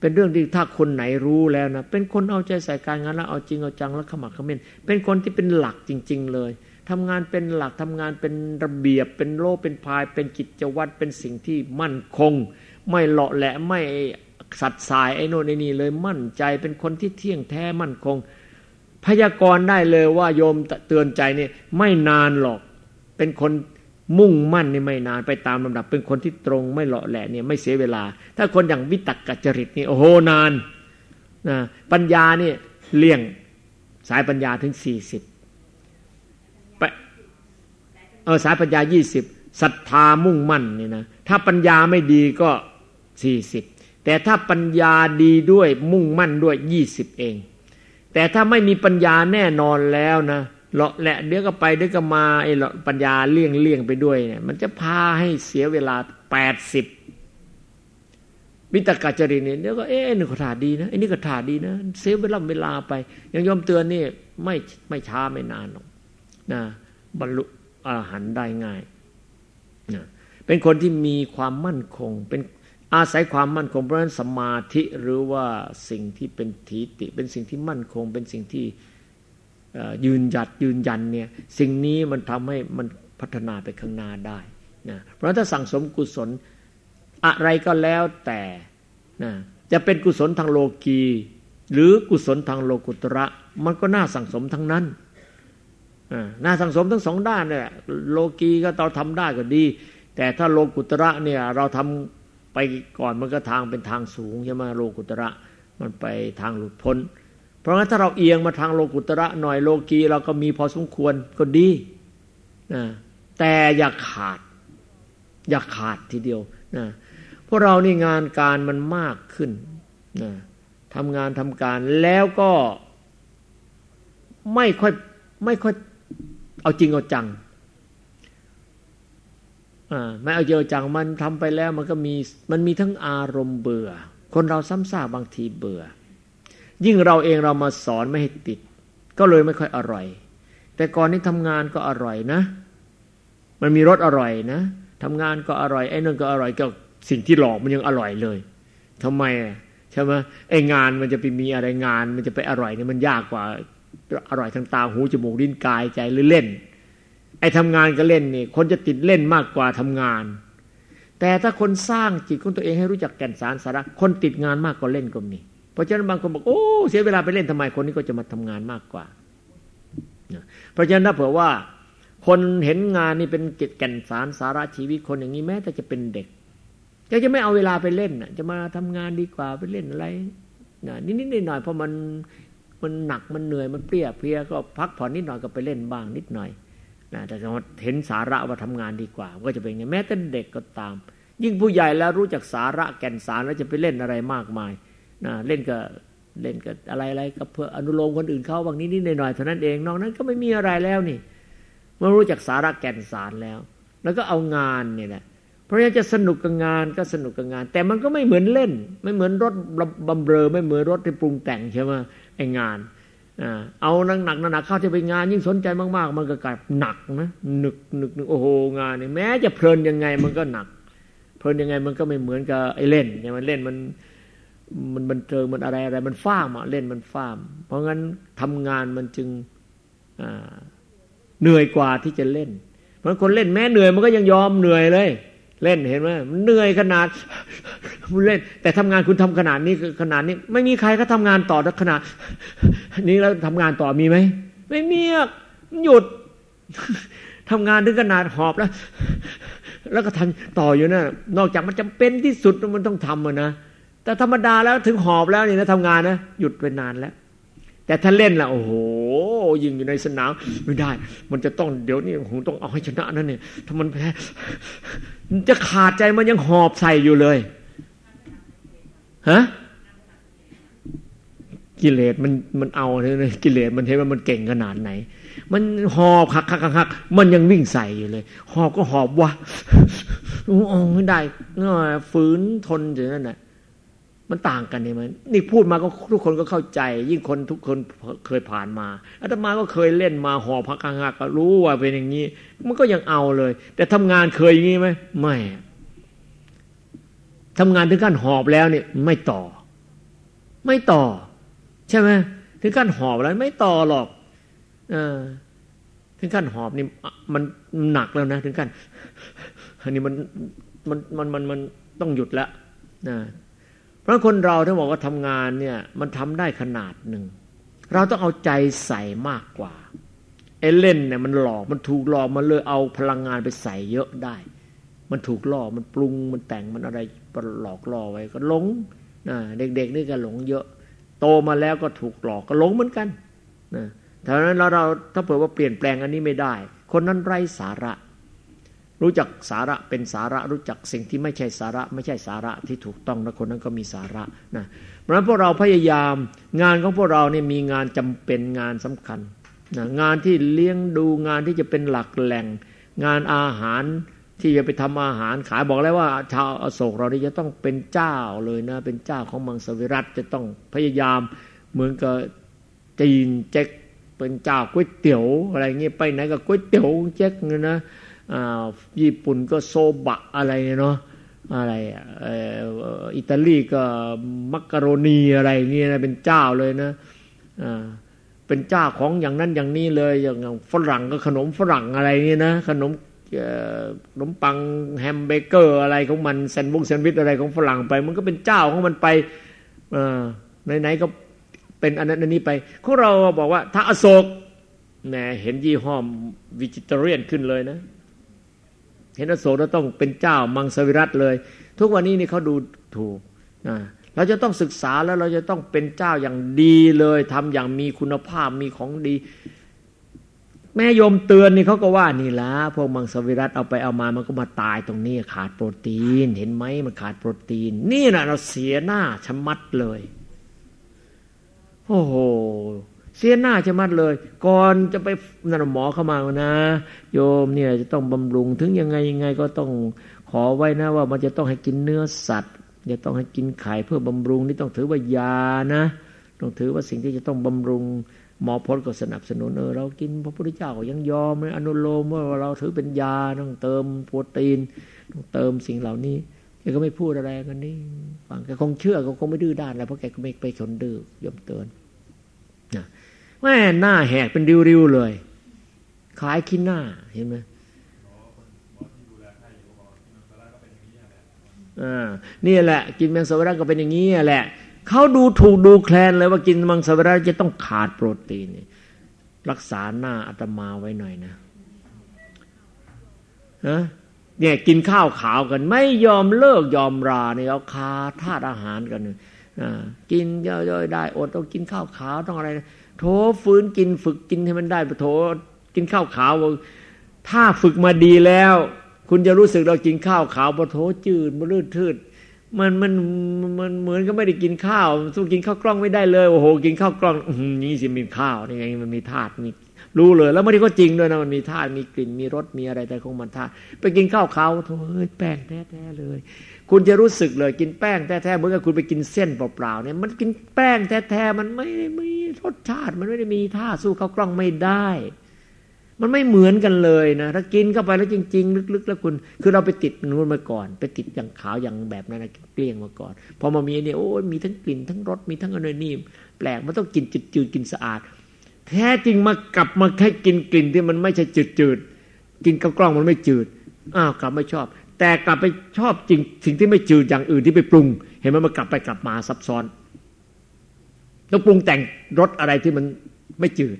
เป็นเรื่องที่ถ้าคนไหนรู้แล้วนะเป็นคนเอาใจใส่การงานแล้วเอาจริงเอาจังแล้วขมักขม้นเป็นคนที่เป็นหลักจริง ๆ เลยทำงานเป็นหลักทำงานเป็นระเบียบ เป็นโลเป็นพาย เป็นกิจวัตรเป็นสิ่งที่มั่นคง ไม่เลาะแหละไม่สัตสายไอ้โน่นไอ้นี่เลยมั่นใจเป็นคนที่เที่ยงแท้มั่นคง พยากรณ์ได้เลยว่าโยมเตือนใจนี่ไม่นานหรอก เป็นคน มุ่งมั่นนี่ไม่นานไปตามลำดับ เป็นคนที่ตรงไม่เลาะแหละเนี่ยไม่เสียเวลา ถ้าคนอย่างวิตกกัจจริตนี่โอ้โหนานนะปัญญานี่เลี่ยงสายปัญญาถึงสี่สิบเออสายปัญญายี่สิบศรัทธามุ่งมั่นนี่นะถ้าปัญญาไม่ดีก็สี่สิบแต่ถ้าปัญญาดีด้วยมุ่งมั่นด้วยยี่สิบเอง แต่ถ้าไม่มีปัญญาแน่นอนแล้วนะ เลาะแหละเดี๋ยวก็ไปเดี๋ยวก็มาไอ้ปัญญาเลี่ยงเลี่ยงไปด้วยเนี่ย มันจะพาให้เสียเวลาแปดสิบวิตกาจริตเนี่ยเดี๋ยวก็เอ๊ะนี่ก็ถาดีนะไอ้นี่ก็ถาดีนะเสียเวลาเวลาไป ยังยอมเตือนนี่ไม่ไม่ช้าไม่นานหรอกนะบรรลุอรหันต์ได้ง่ายนะเป็นคนที่มีความมั่นคง เป็นอาศัยความมั่นคงเพราะฉะนั้นสมาธิหรือว่าสิ่งที่เป็นทีติ เป็นสิ่งที่มั่นคง เป็นสิ่งที่ ยืนหยัดยืนยันเนี่ยสิ่งนี้มันทำให้มันพัฒนาไปข้างหน้าได้นะเพราะถ้าสั่งสมกุศลอะไรก็แล้วแต่นะจะเป็นกุศลทางโลกีหรือกุศลทางโลกุตระมันก็น่าสั่งสมทั้งนั้นน่าสั่งสมทั้งสองด้านเนี่ยโลกีก็เราทำได้ก็ดี แต่ถ้าโลกุตระเนี่ยเราทำไปก่อนมันก็ทางเป็นทางสูงใช่ไหมโลกุตระมันไปทางหลุดพ้น เพราะงั้นถ้าเราเอียงมาทางโลกุตระหน่อยโลกีเราก็มีพอสมควรก็ดีนะแต่อย่าขาด อย่าขาดทีเดียวนะพวกเรานี่งานการมันมากขึ้นนะทำงานทำการแล้วก็ไม่ค่อยไม่ค่อยเอาจริงเอาจังไม่เอาเจอจังมันทำไปแล้วมันก็มีมันมีทั้งอารมณ์เบื่อ คนเราซ้ำซากบางทีเบื่อ ยิ่งเราเองเรามาสอนไม่ให้ติด ก็เลยไม่ค่อยอร่อย แต่ก่อนนี้ทำงานก็อร่อยนะ มันมีรสอร่อยนะทำงานก็อร่อยไอ้นั่นก็อร่อยก็สิ่งที่หลอกมันยังอร่อยเลยทำไมใช่ไหมไอ้งานมันจะไปมีอะไรงาน มันจะไปอร่อยเนี่ยมันยากกว่าอร่อยทางตาหูจมูกลิ้นกายใจหรือเล่น ไอ้ทำงานก็เล่นนี่คนจะติดเล่นมากกว่าทำงาน แต่ถ้าคนสร้างจิตของตัวเองให้รู้จักแก่นสารสาระคนติดงานมากกว่าเล่นก็มี ราะฉะนั้นบางคนบอกโอ้เสียเวลาไปเล่นทำไมคนนี้ก็จะมาทำงานมากกว่า เพราะฉะนั้นถ้าเผื่อว่า คนเห็นงานนี่เป็นกิจแก่นสารสาระชีวิตคนอย่างนี้แม้แต่จะเป็นเด็กก็จะไม่เอาเวลาไปเล่นจะมาทำงานดีกว่าไปเล่นอะไรนิดๆหน่อยๆเพราะมันมันหนักมันเหนื่อยมันเปรี้ยเพลียก็พักผ่อนนิดหน่อยก็ไปเล่นบ้างนิดหน่อยนะแต่เห็นสาระว่าทำงานดีกว่า ก็จะเป็นอย่างนี้แม้แต่เด็กก็ตาม ยิ่งผู้ใหญ่แล้วรู้จักสาระแก่นสารแล้วจะไปเล่นอะไรมากมาย นะเล่นก็เล่นกับอะไรอะไรก็เพื่ออนุโลมคนอื่นเขาบางนิดนิดหน่อยๆเท่านั้นเองนอกนั้นก็ไม่มีอะไรแล้วนี่เมื่อรู้จักสาระแก่นสารแล้ว แล้วก็เอางานนี่แหละเพราะฉะนั้นจะสนุกกับงานก็สนุกกับงาน แต่มันก็ไม่เหมือนเล่น ไม่เหมือนรถบำเรอไม่เหมือนรถที่ปรุงแต่งใช่ไหมไอ้งานเอาหนักหนักหนักเข้าจะไปงาน ยิ่งสนใจมากๆ มันก็กลายหนักนะหนึกหนึกหนึกโอ้โหงานนี่แม้จะเพลินยังไงมันก็หนัก เพลินยังไงมันก็ไม่เหมือนกับไอ้เล่นเนี่ยมันเล่นมัน มันบันเทิงมันอะไรอะไรมันฟ้ามอะเล่นมันฟ้าม เพราะงั้นทำงานมันจึงเหนื่อยกว่าที่จะเล่น เพราะคนเล่นแม้เหนื่อยมันก็ยังยอมเหนื่อยเลย เล่นเห็นไหมมันเหนื่อยขนาดเล่น แต่ทำงานคุณทำขนาดนี้ขนาดนี้ ไม่มีใครก็ทำงานต่อขนาดนี้แล้วทำงานต่อมีไหมไม่มีหยุดทำงานถึงขนาดหอบแล้ว แล้วก็ทำต่ออยู่นะนอกจากมันจำเป็นที่สุดมันต้องทำนะ แต่ธรรมดาแล้วถึงหอบแล้วนี่นะทำงานนะหยุดไปนานแล้ว แต่ถ้าเล่นล่ะโอ้โหยิงอยู่ในสนามไม่ได้ มันจะต้องเดี๋ยวนี้ผมต้องเอาให้ชนะนั่นเนี่ยถ้ามันแพ้จะขาดใจมันยังหอบใส่อยู่เลยฮะกิเลสมันมันเอาเลยกิเลสมันเห็นว่ามันเก่งขนาดไหน มันหอบหักหักหักมันยังวิ่งใส่อยู่เลย หอบก็หอบวะโอ้ไม่ได้ฝืนทนอย่างนั้นแหละ มันต่างกันเนี่ยมันนี่พูดมาก็ทุกคนก็เข้าใจ ยิ่งคนทุกคนเคยผ่านมาอาตมาก็เคยเล่นมาหอพักหักก็รู้ว่าเป็นอย่างนี้ มันก็ยังเอาเลย แต่ทำงานเคยอย่างนี้ไหมไม่ทำงานถึงขั้นหอบแล้วเนี่ยไม่ต่อ ไม่ต่อ ใช่ไหมถึงขั้นหอบแล้วไม่ต่อหรอกอถึงขั้นหอบนี่มันหนักแล้วนะ ถึงขั้นอันนี้มันมันมันมันมันต้องหยุดแล้วนะ ราะคนเราถ้าบอกว่าทำงานเนี่ยมันทำได้ขนาดหนึ่ง เราต้องเอาใจใส่มากกว่าเอเล่นเนี่ยมันหลอกมันถูกหลอกมันเลยเอาพลังงานไปใส่เยอะได้ มันถูกหลอกมันปรุงมันแต่งมันอะไรหลอกล่อไว้ก็หลงนะเด็กๆนี่ก็หลงเยอะ โตมาแล้วก็ถูกหลอกก็หลงเหมือนกันนะถ้านั้นเราเราถ้าเผื่อว่าเปลี่ยนแปลงอันนี้ไม่ได้ คนนั้นไร้สาระ รู้จักสาระเป็นสาระรู้จักสิ่งที่ไม่ใช่สาระ ไม่ใช่สาระที่ถูกต้องแล้วคนนั้นก็มีสาระนะเพราะฉะนั้นพวกเราพยายามงานของพวกเราเนี่ยมีงานจำเป็นงานสำคัญนะงานที่เลี้ยงดูงานที่จะเป็นหลักแหล่ง งานอาหารที่จะไปทำอาหารขายบอกแล้วว่า ชาวอโศกเรานี่จะต้องเป็นเจ้าเลยนะ เป็นเจ้าของมังสวิรัตจะต้องพยายามเหมือนกับจีนเจ๊กเป็นเจ้าก๋วยเตี๋ยวอะไรเงี้ยไปไหนก็ก๋วยเตี๋ยวเจ๊กเนี่ยนะ ญี่ปุ่นก็โซบะอะไรเนาะอะไรอิตาลีก็มักกะโรนีอะไรนี่นะเป็นเจ้าเลยนะเป็นเจ้าของอย่างนั้นอย่างนี้เลยอย่างฝรั่งก็ขนมฝรั่งอะไรนี่นะขนมขนมปังแฮมเบอร์เกอร์อะไรของมันแซนด์วิชแซนด์วิชอะไรของฝรั่งไป มันก็เป็นเจ้าของมันไปไหนๆก็เป็นอันนั้นอันนี้ไปของเราบอกว่าถ้าอโศกแหมเห็นยี่ห้อวิจิตเรียนขึ้นเลยนะ เห็นอโศกเราต้องเป็นเจ้ามังสวิรัตเลย ทุกวันนี้นี่เขาดูถูกนะเราจะต้องศึกษาแล้วเราจะต้องเป็นเจ้าอย่างดีเลยทำอย่างมีคุณภาพมีของดี แม่ยมเตือนนี่เขาก็ว่านี่ละพวกมังสวิรัตเอาไปเอามามันก็มาตายตรงนี้ขาดโปรตีน เห็นไหมมันขาดโปรตีน นี่นะเราเสียหน้าชะมัดเลยโอ้โห เสียหน้าจะมัดเลย ก่อนจะไปนั่นหมอเข้ามานะ โยมเนี่ยจะต้องบำรุงถึงยังไงยังไงก็ต้องขอไว้นะว่ามันจะต้องให้กินเนื้อสัตว์จะต้องให้กินไข่เพื่อบำรุงนี่ต้องถือว่ายานะ ต้องถือว่าสิ่งที่จะต้องบำรุงหมอพจน์ก็สนับสนุนเออเรากินพระพุทธเจ้าก็ยังยอมเลยอนุโลมว่าเราถือเป็นยาต้องเติมโปรตีนต้องเติมสิ่งเหล่านี้แกก็ไม่พูดอะไรกันนี่ฟังแกคงเชื่อก็คงไม่ดื้อด้านอะไรเพราะแกก็ไม่ไปชนดื้อยมเตือน แม่หน้าแหกเป็นริ้วๆเลยคล้ายขี้หน้าเห็นไหมอ่านี่แหละ กินมังสวิรัตก็เป็นอย่างนี้แหละเขาดูถูกดูแคลนเลยว่ากินมังสวิรัตจะต้องขาดโปรตีนรักษาหน้าอาตมาไว้หน่อยนะฮะเนี่ยกินข้าวขาวกัน ไม่ยอมเลิกยอมราเนี่ยเอาคาธาตุอาหารกันกินย่อยๆได้อดต้องกินข้าวขาวต้องอะไร โถฟื้นกินฝึกกินให้มันได้ปะโถกินข้าวขาว ถ้าฝึกมาดีแล้ว คุณจะรู้สึกเรากินข้าวขาวปะโถจืดมันลื่นทืดมันมันมันเหมือนก็ไม่ได้กินข้าวสู้กินข้าวกล้องไม่ได้เลยโอ้โหกินข้าวกล้องนี่สิมีข้าวนี่ไงมันมีธาตุมีรู้เลย แล้วไม่ได้ก็จริงด้วยนะมันมีธาตุมีกลิ่นมีรสมีอะไรแต่ของมันธาตุไปกินข้าวขาวโถเอ้ยแป้งแท้ๆเลย คุณจะรู้สึกเลยกินแป้งแท้ๆเหมือนกับคุณไปกินเส้นเปล่าๆเนี่ยมันกินแป้งแท้ๆมันไม่ได้มีรสชาติ มันไม่ได้มีท่าสู้ข้าวกล้องไม่ได้ มันไม่เหมือนกันเลยนะถ้ากินเข้าไปแล้วจริง ๆ ลึก ๆ แล้วคุณ คือเราไปติดนู้นมาก่อน ไปติดอย่างขาวอย่างแบบนั้นนะเกลี้ยงมาก่อนพอมามีเนี่ยโอ้ยมีทั้งกลิ่นทั้งรสมีทั้งอะไรนี่แปลกมันต้องกินจืดๆกินสะอาด แท้จริงมากลับมาแค่กินกลิ่นที่มันไม่ใช่จืดๆกินกับกล้องมันไม่จืดอ้าวกลับไม่ชอบ แต่กลับไปชอบจริงสิ่งที่ไม่จืดอย่างอื่นที่ไปปรุง เห็นไหมมันกลับไปกลับมาซับซ้อนต้องปรุงแต่งรสอะไรที่มันไม่จืด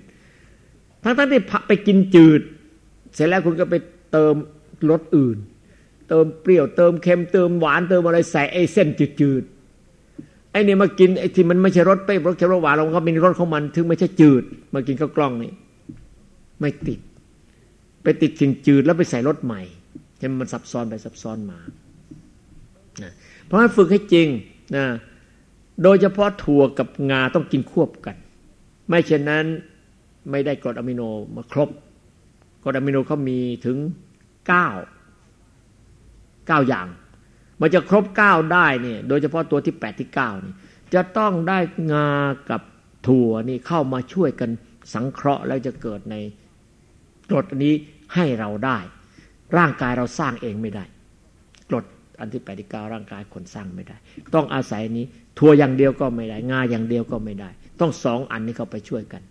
ทั้งทั้งที่ไปกินจืด เสร็จแล้วคุณก็ไปเติมรสอื่น เติมเปรี้ยวเติมเค็มเติมหวานเติมอะไรใส่ไอ้เส้นจืดๆไอ้นี่มากินไอ้ที่มันไม่ใช่รสเปรี้ยวรสเค็มรสหวานเราก็มีรสของมันถึงไม่ใช่จืด มากินข้าวกล้องนี่ไม่ติด ไปติดสิ่งจืดแล้วไปใส่รสใหม่ ให้มันซับซ้อนไปซับซ้อนมาเพราะฉะนั้นฝึกให้จริงนะโดยเฉพาะถั่วกับงาต้องกินควบกัน ไม่เช่นนั้นไม่ได้กรดอะมิโนมาครบ กรดอะมิโนเขามีถึงเก้าเก้าอย่าง มันจะครบเก้าได้เนี่ย โดยเฉพาะตัวที่แปดที่เก้านี่จะต้องได้งากับถั่วนี่เข้ามาช่วยกันสังเคราะห์แล้วจะเกิดในกรดอันนี้ให้เราได้ ร่างกายเราสร้างเองไม่ได้กรดอันที่แปดที่เก้าร่างกายคนสร้างไม่ได้ ต้องอาศัยนี้ถั่วอย่างเดียวก็ไม่ได้งาอย่างเดียวก็ไม่ได้ ต้องสองอันนี้เข้าไปช่วยกัน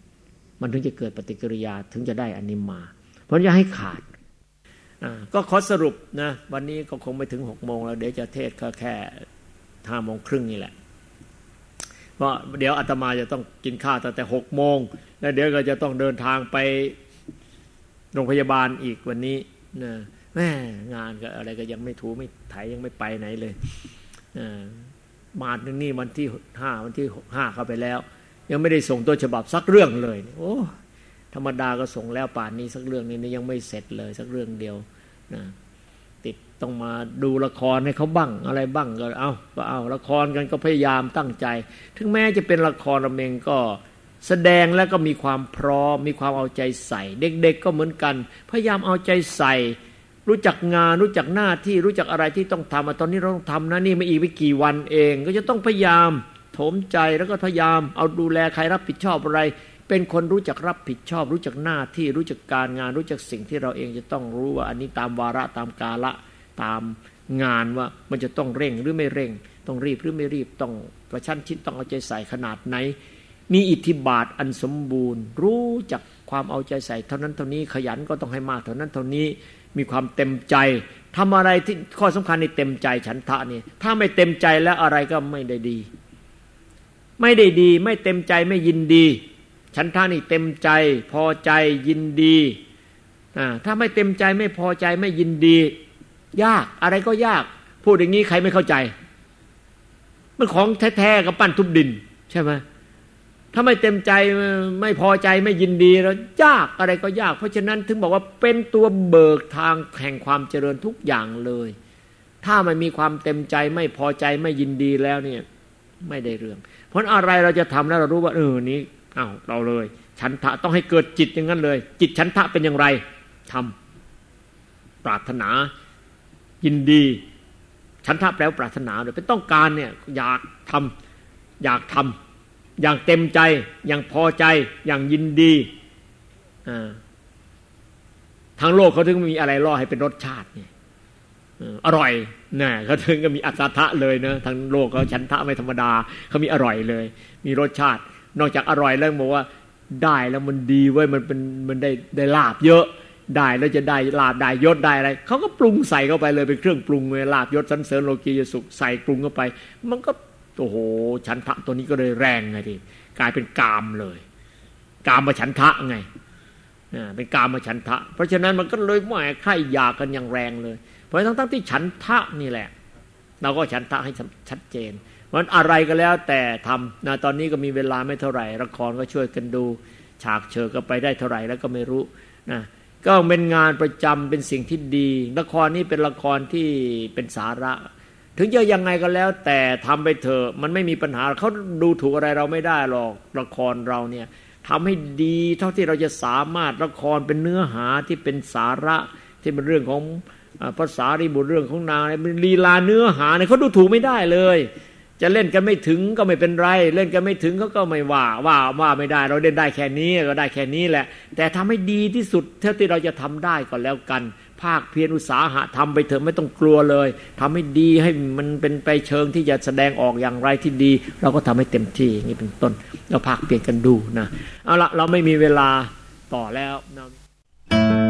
มันถึงจะเกิดปฏิกิริยาถึงจะได้อันนี้มา เพราะจะให้ขาดก็ขอสรุปนะวันนี้ก็คงไม่ถึงหกโมงแล้ว เดี๋ยวจะเทศก็แค่ห้าโมงครึ่งนี่แหละเพราะเดี๋ยวอาตมาจะต้องกินข้าวตั้งแต่หกโมงแล้วเดี๋ยวก็จะต้องเดินทางไปโรงพยาบาลอีกวันนี้ นะแม่งานก็อะไรก็ยังไม่ถูไม่ไถยังไม่ไปไหนเลยมาถึงนี่วันที่ห้าวันที่ห้าเข้าไปแล้ว ยังไม่ได้ส่งตัวฉบับสักเรื่องเลย โอ้ธรรมดาก็ส่งแล้วป่านนี้สักเรื่องนี้ยังไม่เสร็จเลยสักเรื่องเดียวนะติดต้องมาดูละครให้เขาบ้างอะไรบ้างก็เอาก็เอาละครกันก็พยายามตั้งใจ ถึงแม้จะเป็นละครระเมงก็ แสดงแล้วก็มีความพร้อม มีความเอาใจใส่ เด็กๆก็เหมือนกัน พยายามเอาใจใส่ รู้จักงานรู้จักหน้าที่รู้จักอะไรที่ต้องทำตอนนี้เราต้องทำนะนี่ไม่อีกไม่กี่วันเอง ก็จะต้องพยายามถมใจแล้วก็พยายาม เอาดูแลใครรับผิดชอบอะไร เป็นคนรู้จักรับผิดชอบ รู้จักหน้าที่รู้จักการงาน รู้จักสิ่งที่เราเองจะต้องรู้ว่า อันนี้ตามวาระตามกาละตามงานว่ามันจะต้องเร่งหรือไม่เร่ง ต้องรีบหรือไม่รีบต้องประชันชิดต้องเอาใจใส่ขนาดไหน มีอิทธิบาทอันสมบูรณ์ รู้จักความเอาใจใส่ เท่านั้นเท่านี้ขยันก็ต้องให้มากเท่านั้นเท่านี้มีความเต็มใจทำอะไรที่ข้อสำคัญในเต็มใจฉันทะนี่ถ้าไม่เต็มใจแล้วอะไรก็ไม่ได้ดี ไม่ได้ดี ไม่เต็มใจไม่ยินดี ฉันท่านี่เต็มใจพอใจยินดีถ้าไม่เต็มใจไม่พอใจไม่ยินดี ยากอะไรก็ยาก พูดอย่างนี้ใครไม่เข้าใจ มันของแท้ๆกับปั้นทุบดิน ใช่ไหม ถ้าไม่เต็มใจไม่พอใจไม่ยินดีแล้วยากอะไรก็ยาก เพราะฉะนั้นถึงบอกว่าเป็นตัวเบิกทางแห่งความเจริญทุกอย่างเลย ถ้ามันมีความเต็มใจไม่พอใจไม่ยินดีแล้วเนี่ยไม่ได้เรื่อง เพราะอะไรเราจะทำแล้วเรารู้ว่าเออนี้อ้าวเราเลย ฉันทะต้องให้เกิดจิตอย่างนั้นเลย จิตฉันทะเป็นอย่างไรทำปรารถนา ยินดี ฉันทะแปลว่าปรารถนาเลยเป็นต้องการเนี่ย อยากทำอยากทำ อย่างเต็มใจ อย่างพอใจ อย่างยินดีทางโลกเขาถึงมีอะไรล่อให้เป็นรสชาติเนี่ยอร่อยนะเขาถึงก็มีอัศทะเลยเนะทางโลกเขาชันทะไม่ธรรมดาเขามีอร่อยเลย มีรสชาติ นอกจากอร่อยแล้วบอกว่าได้แล้วมันดีไว้มันเป็นมันได้ได้ลาบเยอะได้แล้วจะได้ลาบได้ยศได้อะไรเขาก็ปรุงใส่เข้าไปเลยเป็นเครื่องปรุงเลยลาบยศสันเสริญโลกียสุขใส่ปรุงเข้าไป มันก็ โอ้โห ฉันทะตัวนี้ก็เลยแรงไงทีกลายเป็นกามเลย กามมาฉันทะไงเป็นกามมาฉันทะ เพราะฉะนั้นมันก็เลยหมายใครอยากกันอย่างแรงเลย เพราะทั้งทั้งที่ฉันทะนี่แหละ เราก็ฉันทะให้ชัดเจนมันอะไรก็แล้วแต่ทำนะตอนนี้ก็มีเวลาไม่เท่าไหร่ละครก็ช่วยกันดู ฉากเชิญก็ไปได้เท่าไหร่แล้วก็ไม่รู้นะก็เป็นงานประจำเป็นสิ่งที่ดี ละครนี้เป็นละครที่เป็นสาระ ถึงจะยังไงก็แล้ว แต่ทำไปเถอะมันไม่มีปัญหาเขาดูถูกอะไรเราไม่ได้หรอกละครเราเนี่ยทำให้ดีเท่าที่เราจะสามารถละครเป็นเนื้อหาที่เป็นสาระที่เป็นเรื่องของภาษาริบุตรเรื่องของนางเป็นลีลาเนื้อหาเนี่ยเขาดูถูกไม่ได้เลย จะเล่นกันไม่ถึงก็ไม่เป็นไร เล่นกันไม่ถึงเขาก็ไม่ว่าว่าว่าไม่ได้ เราเล่นได้แค่นี้ก็ได้แค่นี้แหละ แต่ทำให้ดีที่สุดเท่าที่เราจะทำได้ก็แล้วกัน ภาคเพียรอุตสาหะทำไปเถอะไม่ต้องกลัวเลยทำให้ดีให้มันเป็นไปเชิงที่จะแสดงออกอย่างไรที่ดี เราก็ทำให้เต็มที่อย่างนี้เป็นต้น เราภาคเพียรกันดูนะเอาละเราไม่มีเวลาต่อแล้วนะ